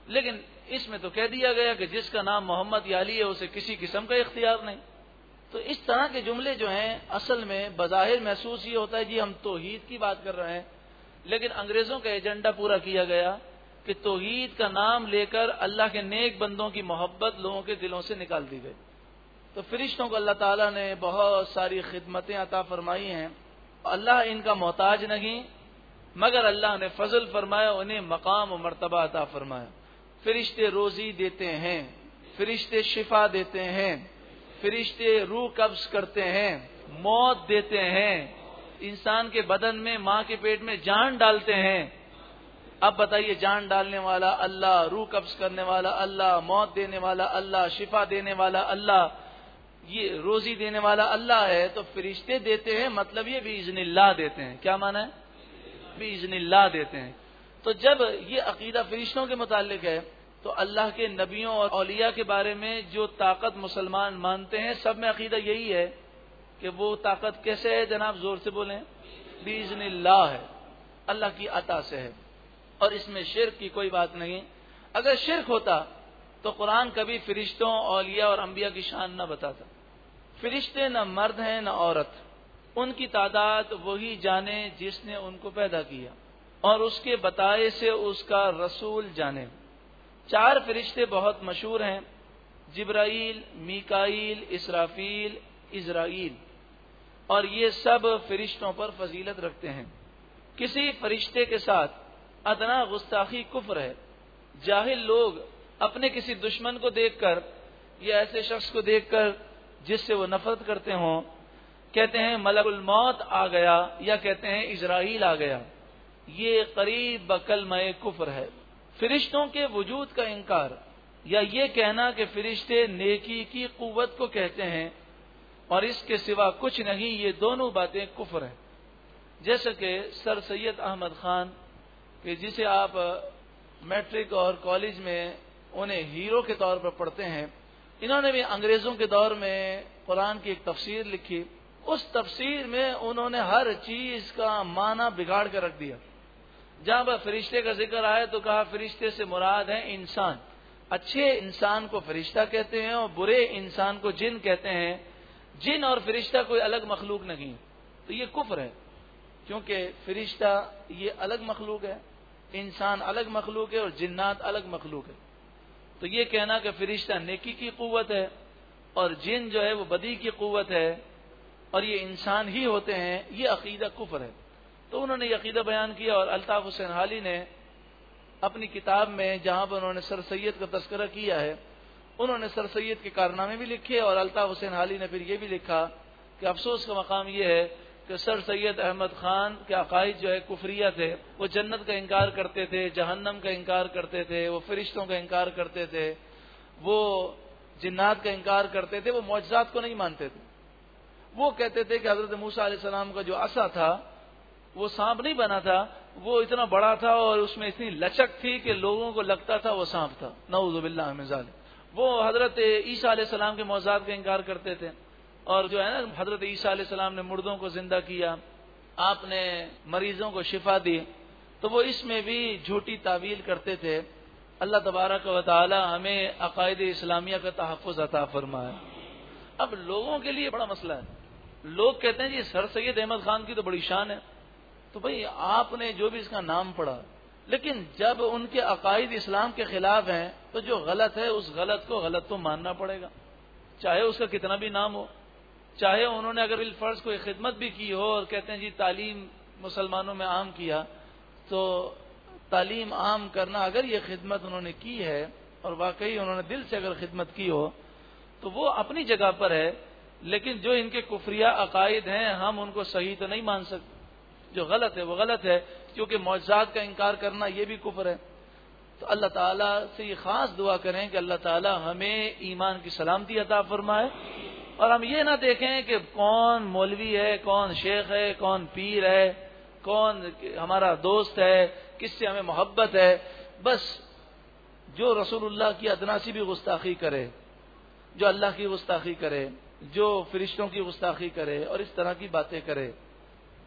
लेकिन इसमें तो कह दिया गया कि जिसका नाम मोहम्मद याली है, उसे किसी किस्म का इख्तियार नहीं। तो इस तरह के जुमले जो हैं, असल में बज़ाहिर महसूस ये होता है जी हम तोहीद की बात कर रहे हैं। लेकिन अंग्रेज़ों का एजेंडा पूरा किया गया कि तोहीद का नाम लेकर अल्लाह के नेक बंदों की मोहब्बत लोगों के दिलों से निकाल दी गई। तो फरिश्तों को अल्लाह ताला ने बहुत सारी खिदमतें अता फरमाई हैं। अल्लाह इनका मोहताज नहीं, मगर अल्लाह ने फजल फरमाया, उन्हें मकाम और मरतबा अता फरमाया। फरिश्ते रोजी देते हैं, फरिश्ते शिफा देते हैं, फरिश्ते रूह कब्ज करते हैं, मौत देते हैं, इंसान के बदन में, माँ के पेट में जान डालते हैं। अब बताइए, जान डालने वाला अल्लाह, रूह कब्ज करने वाला अल्लाह, मौत देने वाला अल्लाह, शिफा देने वाला अल्लाह, ये रोजी देने वाला अल्लाह है तो फरिश्ते देते हैं मतलब ये भी इजनिल्ला देते हैं। क्या माना है? भी इजनिल्ला देते हैं। तो जब ये अकीदा फरिश्तों के मुतालिक है तो अल्लाह के नबियों और अलिया के बारे में जो ताकत मुसलमान मानते हैं, सब में अकीदा यही है कि वो ताकत कैसे है? जनाब, ज़ोर से बोले। बीजनिल्ला है। अल्लाह की अता से है। और इसमें शिरक की कोई बात नहीं। अगर शिरक होता तो कुरान कभी फरिश्तों, औलिया और अंबिया की शान न बताता। फरिश्ते न मर्द हैं, न औरत। उनकी तादाद वही जाने जिसने उनको पैदा किया। और उसके बताए से उसका रसूल जाने। चार फरिश्ते बहुत मशहूर हैं, जिब्राइल, मीकाइल, इसराफील इसराइल और ये सब फरिश्तों पर फजीलत रखते हैं। किसी फरिश्ते के साथ अदना गुस्ताखी कुफर है। जाहिल लोग अपने किसी दुश्मन को देखकर या ऐसे शख्स को देखकर जिससे वो नफरत करते हों, कहते हैं, मलकुल मौत आ गया या कहते हैं इसराइल आ गया। ये करीब बकल मय कुफर है। फरिश्तों के वजूद का इनकार, या ये कहना कि फरिश्ते नेकी की कुवत को कहते हैं और इसके सिवा कुछ नहीं, ये दोनों बातें कुफर है। जैसे कि सर सैयद अहमद खान, कि जिसे आप मैट्रिक और कॉलेज में उन्हें हीरो के तौर पर पढ़ते हैं, इन्होंने भी अंग्रेज़ों के दौर में कुरान की एक तफसीर लिखी। उस तफसीर में उन्होंने हर चीज़ का माना बिगाड़ कर रख दिया। जहाँ पर फरिश्ते का ज़िक्र आए तो कहा, फरिश्ते से मुराद है इंसान। अच्छे इंसान को फरिश्ता कहते हैं और बुरे इंसान को जिन कहते हैं, जिन और फरिश्ता कोई अलग मखलूक नहीं। तो ये कुफर है, क्योंकि फरिश्ता ये अलग मखलूक है, इंसान अलग मखलूक है और जिन्नात अलग मखलूक है। तो ये कहना कि फरिश्ता नेकी की कुत है और जिन जो है वो बदी की कुत है और ये इंसान ही होते हैं, ये अकीदा कुफर है। तो उन्होंने ये अकीदा बयान किया और अल्ताफ हुसैन हाली ने अपनी किताब में, जहाँ पर उन्होंने सर सैयद का तस्करा किया है, उन्होंने सर सैयद के कारनामे भी लिखे और अल्ताफ हुसैन हाली ने फिर ये भी लिखा कि अफसोस का मकाम यह है कि सर सैयद अहमद खान के अकायद जो है कुफरिया थे, वो जन्नत का इनकार करते थे, जहन्नम का इनकार करते थे, वो फरिश्तों का इनकार करते थे, वो जिन्नात का इनकार करते थे, वो मुआजात को नहीं मानते थे। वो कहते थे कि हज़रत मूसा सलाम का जो असा था वो सांप नहीं बना था, वो इतना बड़ा था और उसमें इतनी लचक थी कि लोगों को लगता था वो सांप था। नऊजुबिल्ला वो हज़रत ईसा सलाम के मौजाद का इनकार करते थे और जो है ना, हज़रत ईसा सलाम ने मुर्दों को ज़िंदा किया, आपने मरीजों को शिफा दी तो वो इसमें भी झूठी तावील करते थे। अल्लाह तबारक वाली हमें अकायद इस्लामिया का तहफ़ अता फरमाया अब लोगों के लिए बड़ा मसला है। लोग कहते हैं जी, सर सैद अहमद खान की तो बड़ी शान है। तो भाई, आपने जो भी इसका नाम पढ़ा, लेकिन जब उनके अकायद इस्लाम के खिलाफ हैं तो जो गलत है, उस गलत को गलत तो मानना पड़ेगा। चाहे उसका कितना भी नाम हो, चाहे उन्होंने अगर बिलफर्ज कोई खिदमत भी की हो और कहते हैं, जी, तालीम मुसलमानों में आम किया तो तालीम आम करना अगर ये खिदमत उन्होंने की है, और वाकई उन्होंने दिल से अगर खिदमत की हो तो वो अपनी जगह पर है, लेकिन जो इनके कुफरिया अकायद हैं, हम उनको सही तो नहीं मान सकते। जो गलत है, वो गलत है, क्योंकि मौजाद का इनकार करना ये भी कुफर है। तो अल्लाह ताला से ये खास दुआ करें कि अल्लाह ताला हमें ईमान की सलामती अता फरमाए। और हम ये ना देखें कि कौन मौलवी है, कौन शेख है, कौन पीर है, कौन हमारा दोस्त है, किससे हमें मोहब्बत है। बस जो रसूलुल्लाह की अदनासी भी गुस्ताखी करे, जो अल्लाह की गुस्ताखी करे, जो फरिश्तों की गुस्ताखी करे और इस तरह की बातें करे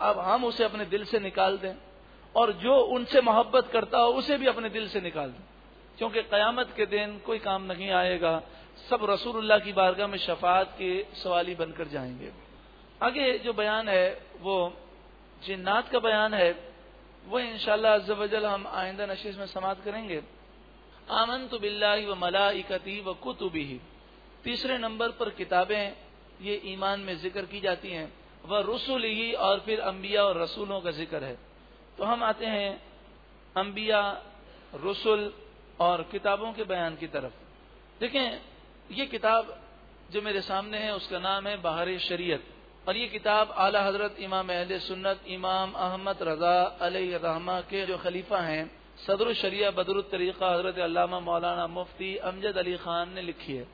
अब हम उसे अपने दिल से निकाल दें और जो उनसे मोहब्बत करता हो उसे भी अपने दिल से निकाल दें। क्योंकि कयामत के दिन कोई काम नहीं आएगा, सब रसूलुल्लाह की बारगाह में शफात के सवाली बनकर जाएँगे। आगे जो बयान है, वो जिन्नात का बयान है, वो इनशाला अज्जल हम आइंदा नशीस में समाप्त करेंगे। आमन तो बिल्ला व मलाइकती व कुतुबी तीसरे नंबर पर किताबें, ये ईमान में ज़िक्र की जाती हैं। वह रसुल ही और फिर अम्बिया और रसूलों का ज़िक्र है। तो हम आते हैं अम्बिया रसुल और किताबों के बयान की तरफ़। देखें, ये किताब जो मेरे सामने है, उसका नाम है बहार शरीयत। और ये किताब आला हज़रत इमाम अहल सुन्नत, इमाम अहमद रजा रहमा के जो खलीफा हैं, सदर शरिया बदर तरीक़ा हज़रत अल्लामा मौलाना मुफ्ती अमजद अली खान ने लिखी है।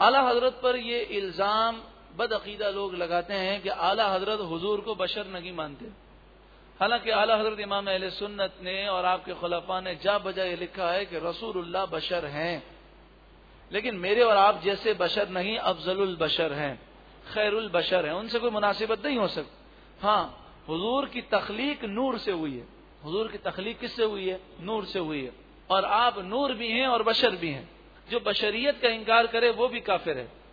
आला हज़रत पर ये इल्ज़ाम बदअकीदा लोग लगाते हैं कि आला हज़रत हुजूर को बशर नहीं मानते। हालाँकि आला हज़रत इमाम अहल सुन्नत ने और आपके खुलाफा ने जा बजा ये लिखा है कि रसूलुल्लाह बशर हैं। लेकिन मेरे और आप जैसे बशर नहीं, अफजलुल बशर हैं, खैरुल बशर हैं। उनसे कोई मुनासिबत नहीं हो सकती हाँ हुजूर की तखलीक नूर से हुई है। हुजूर की तखलीक किससे हुई है? नूर से हुई है। और आप नूर भी हैं और बशर भी हैं। जो बशरियत का इनकार करे, वो भी काफिर है।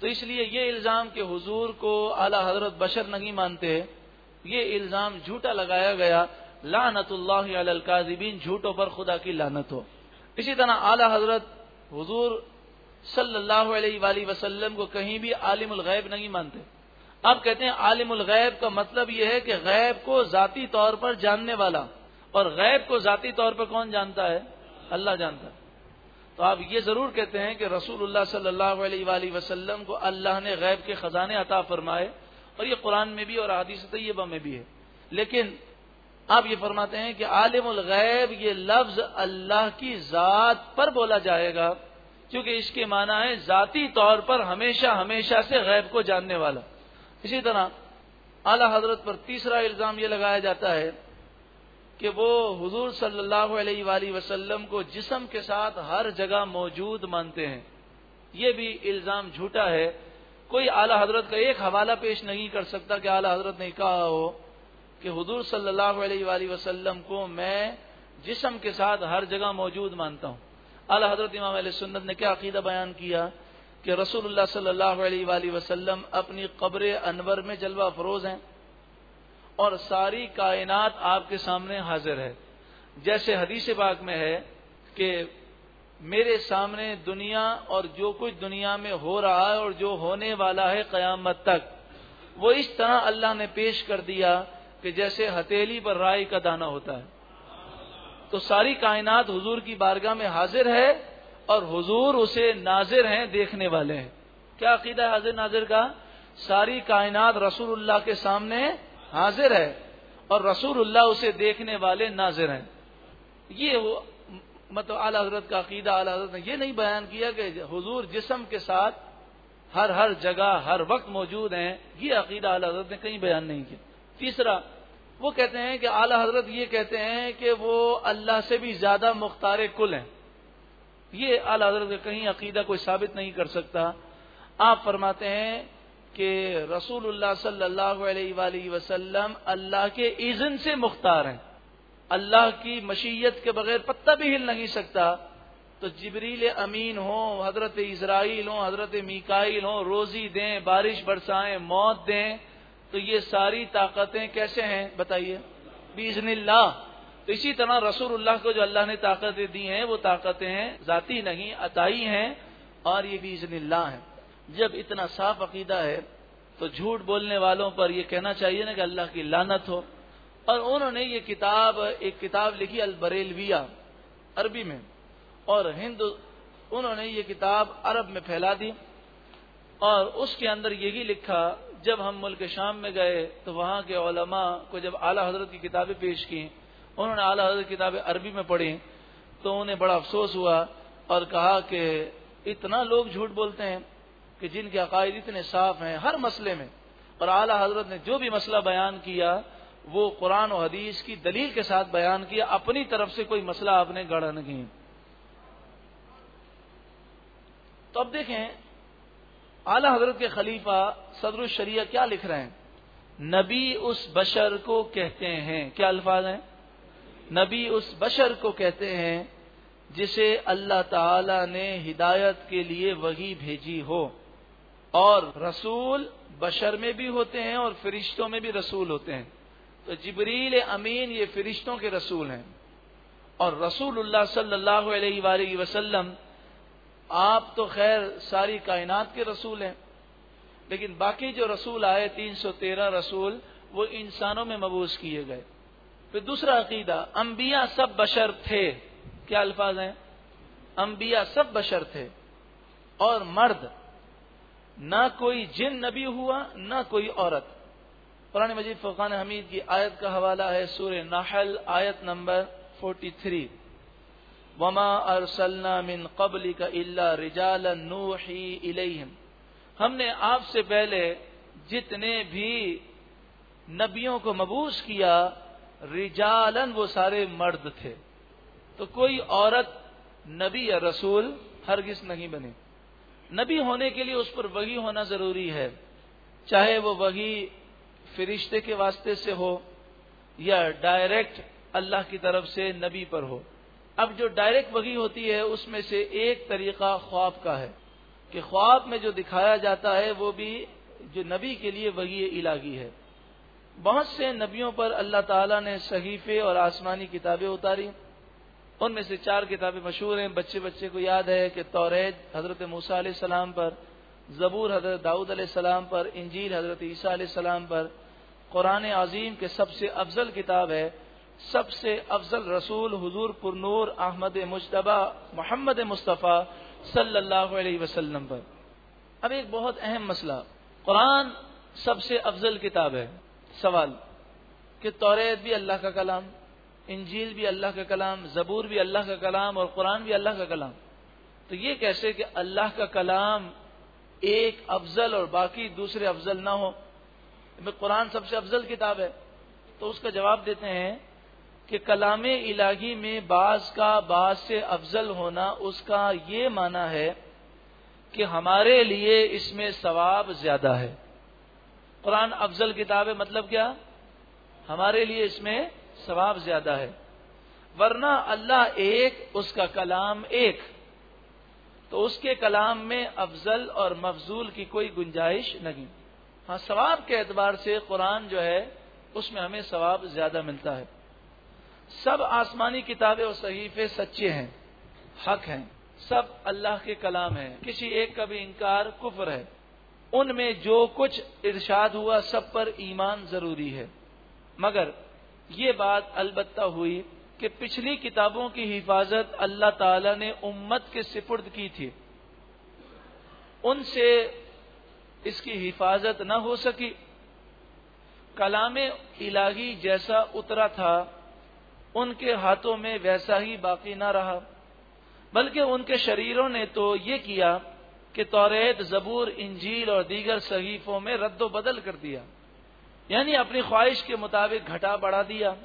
तो इसलिए ये इल्ज़ाम के हुजूर को आला हज़रत बशर नहीं मानते ये इल्ज़ाम झूठा लगाया गया। लानतुल्लाकाजिबीन झूठों पर खुदा की लानत हो। इसी तरह आला हज़रत हुजूर सल्लल्लाहु अलैहि वसल्लम को कहीं भी आलिमुल गैब नहीं मानते। अब कहते हैं, आलिमुल गैब का मतलब यह है कि गैब को जाती तौर पर जानने वाला। और गैब को जाती तौर पर कौन जानता है? अल्लाह जानता है। तो आप ये ज़रूर कहते हैं कि रसूलुल्लाह सल्लल्लाहु अलैहि वसल्लम को अल्लाह ने गैब के खजाने अता फरमाए, और ये कुरान में भी और आदिश तय्यबा में भी है। लेकिन आप ये फरमाते हैं कि आलिमुल गैब, ये लफ्ज अल्लाह की जात पर बोला जाएगा, क्योंकि इसके माना है जाती तौर पर हमेशा हमेशा से गैब को जानने वाला। इसी तरह आला हज़रत पर तीसरा इल्ज़ाम ये लगाया जाता है कि वो हुजूर सल्लल्लाहु अलैहि वसल्लम को जिसम के साथ हर जगह मौजूद मानते हैं। ये भी इल्ज़ाम झूठा है। कोई आला हज़रत का एक हवाला पेश नहीं कर सकता कि आला हज़रत ने कहा हो कि हुजूर सल्लल्लाहु अलैहि वसल्लम को मैं जिसम के साथ हर जगह मौजूद मानता हूँ। आला हज़रत इमाम सुन्नत ने क्या अकीदा बयान किया कि रसूलुल्लाह सल्लल्लाहु अलैहि वसल्लम अपनी कब्र अनवर में जलवा फरोज हैं। और सारी कायनात आपके सामने हाजिर है। जैसे हदीस बाग में है कि मेरे सामने दुनिया और जो कुछ दुनिया में हो रहा है और जो होने वाला है कयामत तक, वो इस तरह अल्लाह ने पेश कर दिया कि जैसे हथेली पर राय का दाना होता है। तो सारी कायनात हुजूर की बारगाह में हाजिर है और हुजूर उसे नाजिर हैं, देखने वाले हैं। क्या अकीदा है हाजिर नाजिर का? सारी कायनात रसूलुल्लाह के सामने हाजिर है और रसूलुल्लाह उसे देखने वाले नाजिर हैं। ये वो मतलब आला हज़रत का अकीदा, आला हज़रत ने ये नहीं बयान किया कि हुजूर जिसम के साथ हर हर जगह, हर वक्त मौजूद हैं। ये अकीदा आला हज़रत ने कहीं बयान नहीं किया। तीसरा, वो कहते हैं कि आला हज़रत ये कहते हैं कि वो अल्लाह से भी ज़्यादा मुख्तार कुल हैं। ये आला हज़रत कहीं अकीदा कोई साबित नहीं कर सकता। आप फरमाते हैं कि रसूलुल्लाह सल्लल्लाहु अलैहि वसल्लम अल्लाह के इज़न से मुख्तार हैं। अल्लाह की मशीयत के बगैर पत्ता भी हिल नहीं सकता। तो जबरील अमीन हो, हज़रत इसराइल हो, हज़रत मीकाइल हो, रोजी दें, बारिश बरसाएँ, मौत दें तो ये सारी ताकतें कैसे हैं बताइए? बीजनिल्ला तो इसी तरह रसूलुल्लाह को जो अल्लाह ने ताकतें दी हैं, वो ताकतें हैं, जाती नहीं, अताई हैं, और ये भी इजनिल्ला है। जब इतना साफ़ अकीदा है तो झूठ बोलने वालों पर यह कहना चाहिए ना कि अल्लाह की लानत हो। और उन्होंने ये किताब, एक किताब लिखी अल बरेलविया अरबी में। और हिंदू, उन्होंने ये किताब अरब में फैला दी। और उसके अंदर यही लिखा, जब हम मुल्क शाम में गए तो वहाँ के ओलमा को जब आला हज़रत की किताबें पेश की, उन्होंने आला हज़रत किताबें अरबी में पढ़ी तो उन्हें बड़ा अफसोस हुआ और कहा कि इतना लोग झूठ बोलते हैं। कि जिनके अकायद इतने साफ़ हैं हर मसले में और आला हज़रत ने जो भी मसला बयान किया, वो कुरान और हदीस की दलील के साथ बयान किया, अपनी तरफ़ से कोई मसला आपने गढ़ा नहीं। तो अब देखें, आला हज़रत के खलीफा सदर शरिया क्या लिख रहे हैं? नबी उस बशर को कहते हैं। क्या अल्फाज हैं? नबी उस बशर को कहते हैं, जिसे अल्लाह हिदायत के लिए वही भेजी हो। और रसूल बशर में भी होते हैं और फरिश्तों में भी रसूल होते हैं। तो जबरील अमीन ये फरिश्तों के रसूल हैं। और रसूलुल्लाह सल्लल्लाहु अलैहि वसल्लम, आप तो खैर सारी कायनात के रसूल हैं। लेकिन बाकी जो रसूल आए 313 रसूल, वो इंसानों में मबूस किए गए। फिर दूसरा अकीदा, अंबिया सब बशर थे। क्या अल्फाज हैं? अंबिया सब बशर थे। और मर्द ना कोई जिन नबी हुआ, ना कोई औरत। पुरानी मजीद फ़ुकान हमीद की आयत का हवाला है सूर नाहल, आयत नंबर 43 वमा अरसलना मिन कबली का इल्ला रिजाल नूही इलेहम। हमने आपसे पहले जितने भी नबियों को मबूस किया, रिजालन वो सारे मर्द थे। तो कोई औरत, नबी या रसूल, हरगिज नहीं बने। नबी होने के लिए उस पर वही होना ज़रूरी है। चाहे वो वही फरिश्ते के वास्ते से हो या डायरेक्ट अल्लाह की तरफ़ से नबी पर हो। अब जो डायरेक्ट वही होती है, उसमें से एक तरीका ख्वाब का है कि ख्वाब में जो दिखाया जाता है, वो भी जो नबी के लिए वही इलाही है। बहुत से नबियों पर अल्लाह ताला ने सहीफे और आसमानी किताबें उतारी। उनमें से चार किताबें मशहूर हैं। बच्चे बच्चे को याद है कि तौरेद हज़रत मूसा सलाम पर, जबूर हज़रत दाऊद सलाम पर, इंजील हज़रत ईसा सलाम पर, कुरान अजीम के सबसे अफजल किताब है। सबसे अफजल रसूल हुजूर पुरनूर अहमद मुशतबा मोहम्मद मुस्तफ़ा सल्लल्लाहु अलैहि वसल्लम पर। अब एक बहुत अहम मसला, कुरान सबसे अफजल किताब है। सवाल कि तौरेत भी अल्लाह का कलाम? इंजील भी अल्लाह का कलाम, जबूर भी अल्लाह का कलाम और कुरान भी अल्लाह का कलाम। तो ये कैसे कि अल्लाह का कलाम एक अफजल और बाकी दूसरे अफजल ना हो? कुरान सबसे अफजल किताब है। तो उसका जवाब देते हैं कि कलाम इलाही में बाज का बाज से अफजल होना, उसका ये माना है कि हमारे लिए इसमें सवाब ज़्यादा है। कुरान अफजल किताब है मतलब क्या? हमारे लिए इसमें सवाब ज़्यादा है। वरना अल्लाह एक, उसका कलाम एक। तो उसके कलाम में अफजल और मफजूल की कोई गुंजाइश नहीं। हाँ सवाब के एतबार से कुरान जो है, उसमें हमें सवाब ज़्यादा मिलता है। सब आसमानी किताबें और सहीफे सच्चे हैं, हक हैं। सब अल्लाह के कलाम हैं। किसी एक का भी इनकार कुफर है। उनमें जो कुछ इरशाद हुआ, सब पर ईमान ज़रूरी है। मगर ये बात अलबत्ता हुई कि पिछली किताबों की हिफाजत अल्लाह ताला ने उम्मत के सिपुर्द की थी। उनसे इसकी हिफाजत न हो सकी। कलाम इलाही जैसा उतरा था, उनके हाथों में वैसा ही बाकी न रहा। बल्कि उनके शरीरों ने तो ये किया कि तौरेत जबूर, इंजील और दीगर सहीफों में रद्द बदल कर दिया। यानी अपनी ख्वाहिश के मुताबिक घटा बढ़ा दिया।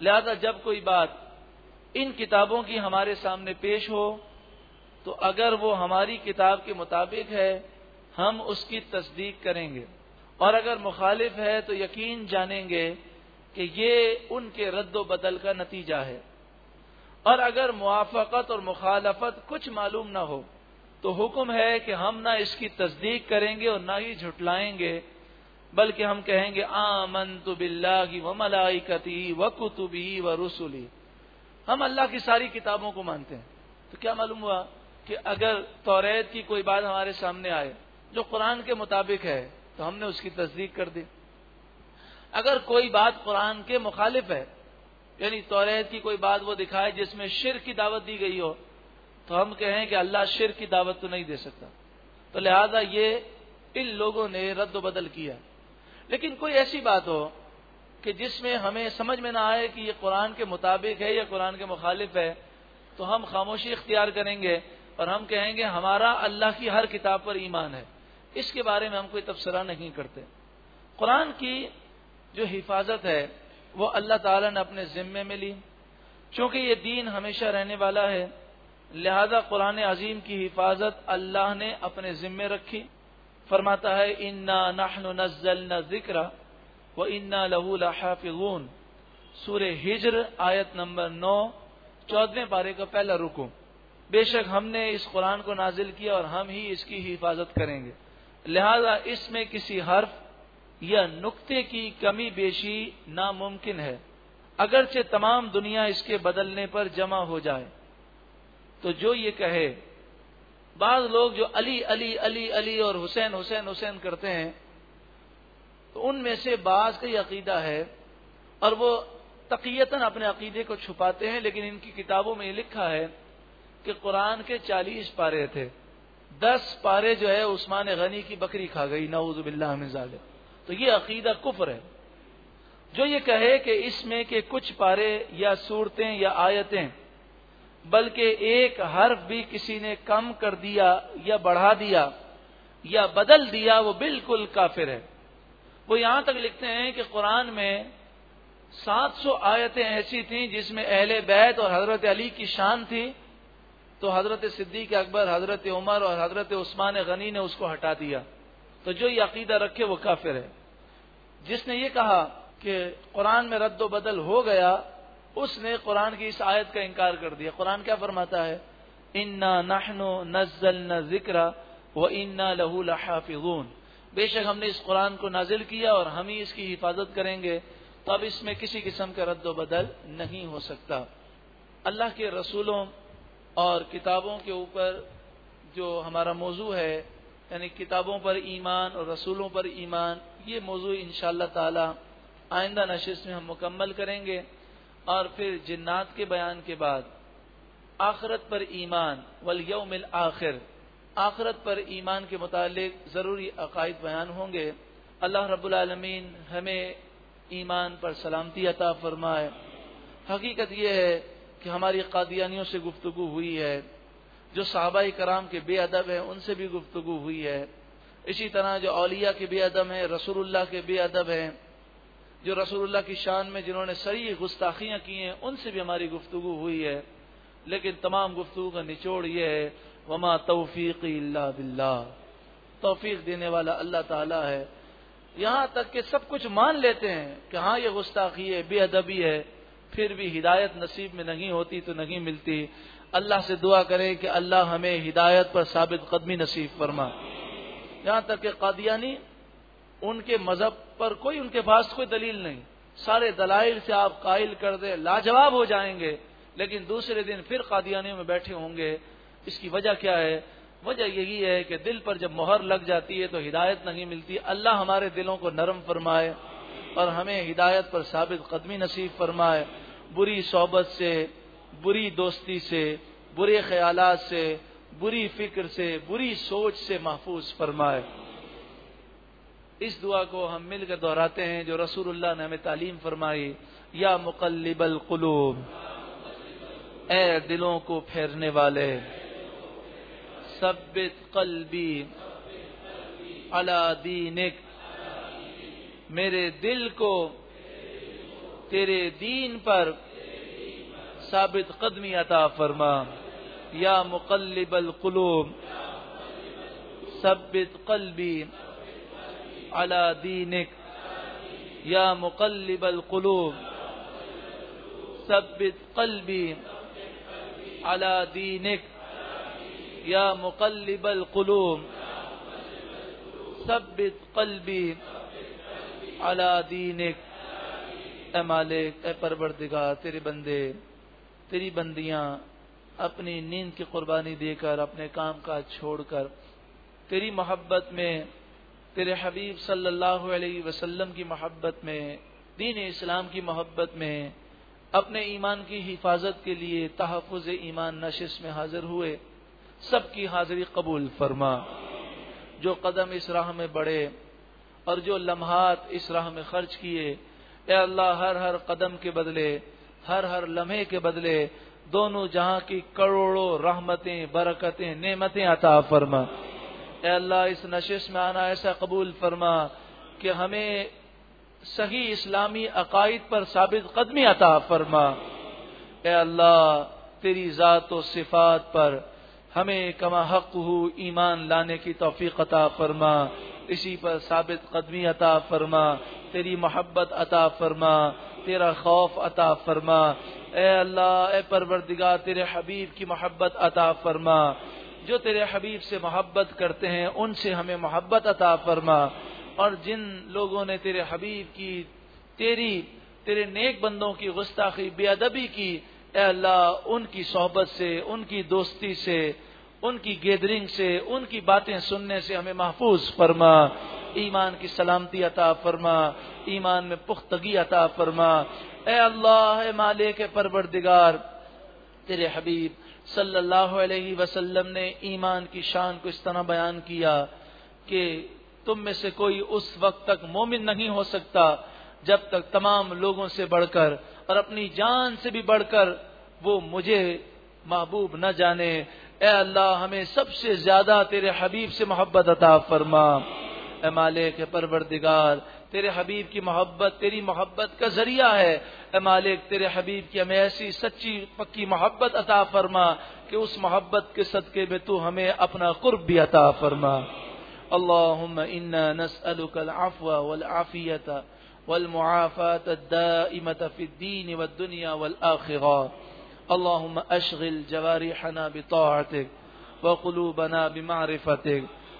लिहाजा जब कोई बात इन किताबों की हमारे सामने पेश हो तो अगर वो हमारी किताब के मुताबिक है, हम उसकी तस्दीक करेंगे। और अगर मुखालिफ है तो यकीन जानेंगे कि ये उनके रद्द बदल का नतीजा है। और अगर मुआफ़त और मुखालफत कुछ मालूम ना हो तो हुक्म है कि हम ना इसकी तस्दीक करेंगे और ना ही झुटलाएँगे। बल्कि हम कहेंगे आमन तो बिल्ला की व मलाइकती व कुतुबी व रसुली। हम अल्लाह की सारी किताबों को मानते हैं। तो क्या मालूम हुआ कि अगर तौरेत की कोई बात हमारे सामने आए, जो कुरान के मुताबिक है तो हमने उसकी तस्दीक कर दी। अगर कोई बात कुरान के मुखालिफ है, यानी तौरेत की कोई बात वो दिखाए जिसमें शिर की दावत दी गई हो तो हम कहें कि अल्लाह शिर की दावत तो नहीं दे सकता। तो लिहाजा ये इन लोगों ने रद्द बदल किया। लेकिन कोई ऐसी बात हो कि जिसमें हमें समझ में ना आए कि ये कुरान के मुताबिक है या कुरान के मुखालिफ है तो हम खामोशी इख्तियार करेंगे और हम कहेंगे, हमारा अल्लाह की हर किताब पर ईमान है। इसके बारे में हम कोई तबसरा नहीं करते। कुरान की जो हिफाजत है, वो अल्लाह ताला ने अपने जिम्मे में ली। चूँकि ये दीन हमेशा रहने वाला है, लिहाजा कुरान अजीम की हिफाजत अल्लाह ने अपने जिम्मे रखी। फरमाता है, इन्ना नहन नजल ज़िक्र व इन्ना लहू लहाफिगून सूर हिजर आयत नंबर नौ, चौदहवें पारे का पहला रुकू। बेशक हमने इस कुरान को नाजिल किया और हम ही इसकी हिफाजत करेंगे। लिहाजा इसमें किसी हर्फ या नुक्ते की कमी बेशी नामुमकिन है। अगरचे तमाम दुनिया इसके बदलने पर जमा हो जाए तो जो ये कहे बाद लोग जो अली अली अली अली और हुसैन हुसैन हुसैन करते हैं तो उनमें से बाज का अकीदा है और वो तकीयतन अपने अकीदे को छुपाते हैं, लेकिन इनकी किताबों में लिखा है कि कुरान के चालीस पारे थे। दस पारे जो है उस्मान गनी की बकरी खा गई नऊजुबिल्ला तो ये अकीदा कुफर है। जो ये कहे कि इसमें के कुछ पारे या सूरतें या आयतें बल्कि एक हर्फ भी किसी ने कम कर दिया या बढ़ा दिया या बदल दिया, वो बिल्कुल काफिर है। वो यहाँ तक लिखते हैं कि कुरान में 700 आयतें ऐसी थी जिसमें अहले बैत और हज़रत अली की शान थी। तो हज़रत सिद्दीक अकबर, हज़रत उमर और हज़रत उस्मान गनी ने उसको हटा दिया। तो जो ये अकीदा रखे, वो काफिर है। जिसने ये कहा कि कुरान में रद्द बदल हो गया उसने कुरान की इस आयत का इनकार कर दिया। कुरान क्या फरमाता है? इन्ना नहनो नजल न ज़िक्र व इन्ना लहू लहाफिजून। बेशक हमने इस कुरान को नाजिल किया और हम ही इसकी हिफाजत करेंगे तो अब इसमें किसी किस्म का रद्द बदल नहीं हो सकता। अल्लाह के रसूलों और किताबों के ऊपर जो हमारा मौजू है, यानी किताबों पर ईमान और रसूलों पर ईमान, ये मौजू इन ताला आइंदा नशिश में हम मुकम्मल करेंगे। और फिर जिन्नात के बयान के बाद, आखरत पर ईमान, वल यौमिल आखिर। आखरत पर ईमान के मुतालिक ज़रूरी अकायद बयान होंगे। अल्लाह रब्लमीन हमें ईमान पर सलामती अता फरमाए। हकीकत यह है कि हमारी कादियानियों से गुफ्तु हुई है। जो साहबा कराम के बेअदब हैं, उनसे भी गुफ्तु हुई है। इसी तरह जो अलिया के बेअदब हैं, रसूलुल्लाह के बेअदब हैं जो रसूलुल्लाह की शान में जिन्होंने सही गुस्ताखियाँ की हैं, उनसे भी हमारी गुफ्तु हुई है। लेकिन तमाम गुफ्तु का निचोड़ यह है, वमा तौफीक बिल्ला तौफीक देने वाला अल्लाह ताला है। यहाँ तक कि सब कुछ मान लेते हैं कि हाँ ये गुस्ताखी है, बेअदबी है, फिर भी हिदायत नसीब में नहीं होती तो नहीं मिलती। अल्लाह से दुआ करें कि अल्लाह हमें हिदायत पर साबित कदमी नसीब फरमा। यहाँ तक कि कादियानी उनके मज़हब पर कोई उनके पास कोई दलील नहीं। सारे दलाइल से आप कायल कर दे, लाजवाब हो जाएँगे, लेकिन दूसरे दिन फिर कादियानियों में बैठे होंगे। इसकी वजह क्या है? वजह यही है कि दिल पर जब मोहर लग जाती है तो हिदायत नहीं मिलती। अल्लाह हमारे दिलों को नरम फरमाए और हमें हिदायत पर साबित कदमी नसीब फरमाए। बुरी सोबत से, बुरी दोस्ती से, बुरे ख्याल से, बुरी फ़िक्र से, बुरी सोच से महफूज फरमाए। इस दुआ को हम मिलकर दोहराते हैं जो रसूलुल्लाह ने हमें तालीम फरमाई, या मुकल्लिबल कुलूब ए दिलों को फेरने वाले सबित कल्बी अला दीनिक, मेरे दिल को तेरे दीन पर साबित कदमी अता फरमा, या मुकल्लिबल कुलूब सबित कल्बी अला दीनिक या मुकल्लिबल कुलूब सबित कल्बी अला दीनिक या मुकल्लिबल कुलूब सबित कल्बी अला दीनिक ए मालिक ए परवरदिगार तेरे बंदे तेरी बंदियाँ अपनी नींद की कुर्बानी देकर अपने काम काज छोड़कर तेरी मोहब्बत में तेरे हबीब सल्लल्लाहु अलैहि वसल्लम की मोहब्बत में, दीन इस्लाम की मोहब्बत में, अपने ईमान की हिफाजत के लिए तहफ़ ईमान नशिश में हाजिर हुए, सबकी हाजिरी कबूल फरमा। जो कदम इस राह में बढ़े और जो लम्हात इस राह में खर्च किए, ए अल्लाह, हर हर कदम के बदले, हर हर लम्हे के बदले, दोनों जहाँ की करोड़ों रहमतें, बरकतें, नेमतें अता फरमा। अल्लाह, इस नशिश में आना ऐसा कबूल फरमा कि हमें सही इस्लामी अकायद पर साबित कदमी अता फरमा। ए अल्लाह, तेरी ज़ात सिफात पर हमें कमा हक ईमान लाने की तोफ़ी अता फरमा। इसी पर साबित कदमी अता फरमा। तेरी मोहब्बत अता फरमा। तेरा खौफ अता फरमा। ए अल्लाह, ए परवरदिगार, तेरे हबीब की मोहब्बत अता फरमा। जो तेरे हबीब से मोहब्बत करते हैं, उनसे हमें मोहब्बत अता फरमा। और जिन लोगों ने तेरे हबीब की, तेरी, तेरे नेक बंदों की गुस्ताखी, बेअदबी की अल्लाह, उनकी सोहबत से, उनकी दोस्ती से, उनकी गैदरिंग से, उनकी बातें सुनने से हमें महफूज फरमा। ईमान की सलामती अता फरमा। ईमान में पुख्तगी अता फरमा। ए अल्लाह मालिक परवरदिगार, तेरे हबीब सल्लल्लाहु अलैहि वसल्लम ने ईमान की शान को इस तरह बयान किया कि तुम में से कोई उस वक्त तक मोमिन नहीं हो सकता, जब तक तमाम लोगों से बढ़कर और अपनी जान से भी बढ़कर वो मुझे महबूब न जाने। ए अल्लाह, हमें सबसे ज़्यादा तेरे हबीब से मोहब्बत अता फरमा। ए मालिक परवरदिगार तेरे हबीब की मोहब्बत, तेरी मोहब्बत का ज़रिया है। ए मालिक, तेरे हबीब की हमें ऐसी सच्ची, पक्की मोहब्बत अता फरमा कि उस मोहब्बत के सदके में तू हमें अपना कुर्ब भी अता फरमा। अल्लाहुम्म इन्ना नसअलुकल अफ़्व वल आफियत वल मुआफ़ात दाइमत फिद्दीन वद दुनिया वल आखिरा अल्लाहुम्म अशगिल जवारिहना बिताअतिक वक़ुलूबना बिमारिफतिक।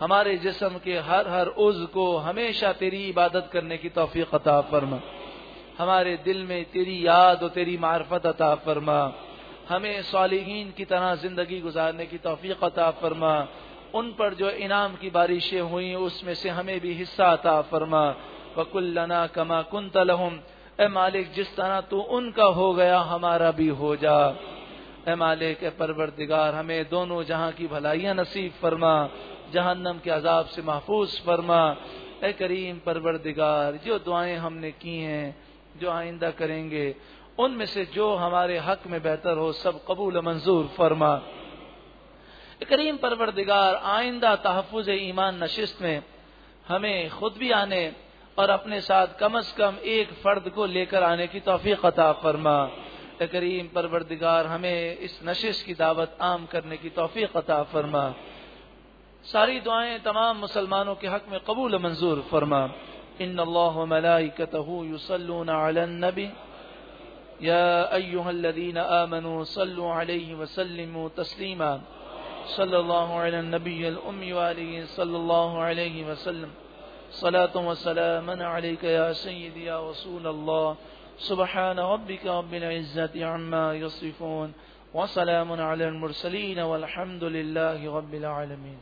हमारे जिस्म के हर हर उज को हमेशा तेरी इबादत करने की तौफीक अता फरमा हमारे दिल में तेरी याद और तेरी मार्फत अता फरमा हमें सालिहीन की तरह जिंदगी गुजारने की तौफीक अता फरमा उन पर जो इनाम की बारिशें हुई, उसमें से हमें भी हिस्सा अता फरमा। वकुल्लना कमा कुन तलहम ए मालिक, जिस तरह तू उनका हो गया, हमारा भी हो जा। ए मालिक, ए परवरदिगार, हमें दोनों जहाँ की भलाइयाँ नसीब फरमा, जहन्नम के अजाब से महफूज फरमा। ए करीम परवरदिगार, जो दुआएँ हमने की हैं, जो आइंदा करेंगे, उनमें से जो हमारे हक में बेहतर हो, सब कबूल मंजूर फरमा। करीम परवरदिगार, आइंदा तहफुज ईमान नशिस्त में हमें खुद भी आने और अपने साथ कम अज कम एक फर्द को लेकर आने की तोफ़ी अता फरमा। करीम परवरदिगार, हमें इस नशिश की दावत आम करने की तोफीक अता फरमा। सारी दुआएँ तमाम मुसलमानों के हक में कबूल मंजूर फरमा। इन नबी। या अय्युहल्लदीन आमनू सल्लु सल्लल्लाहु अलैहि नबी उम्मी वाली सल्लल्लाहु अलैहि वसल्लम। सलात व सलामन अलैका या सय्यदी या रसूल अल्लाह सुबहान रब्बिक रब्बिल इज्जति अम्मा यसिफून। व सलामुन अलल मुरसलीन। वल्हम्दुलिल्लाहि रब्बिल आलमीन।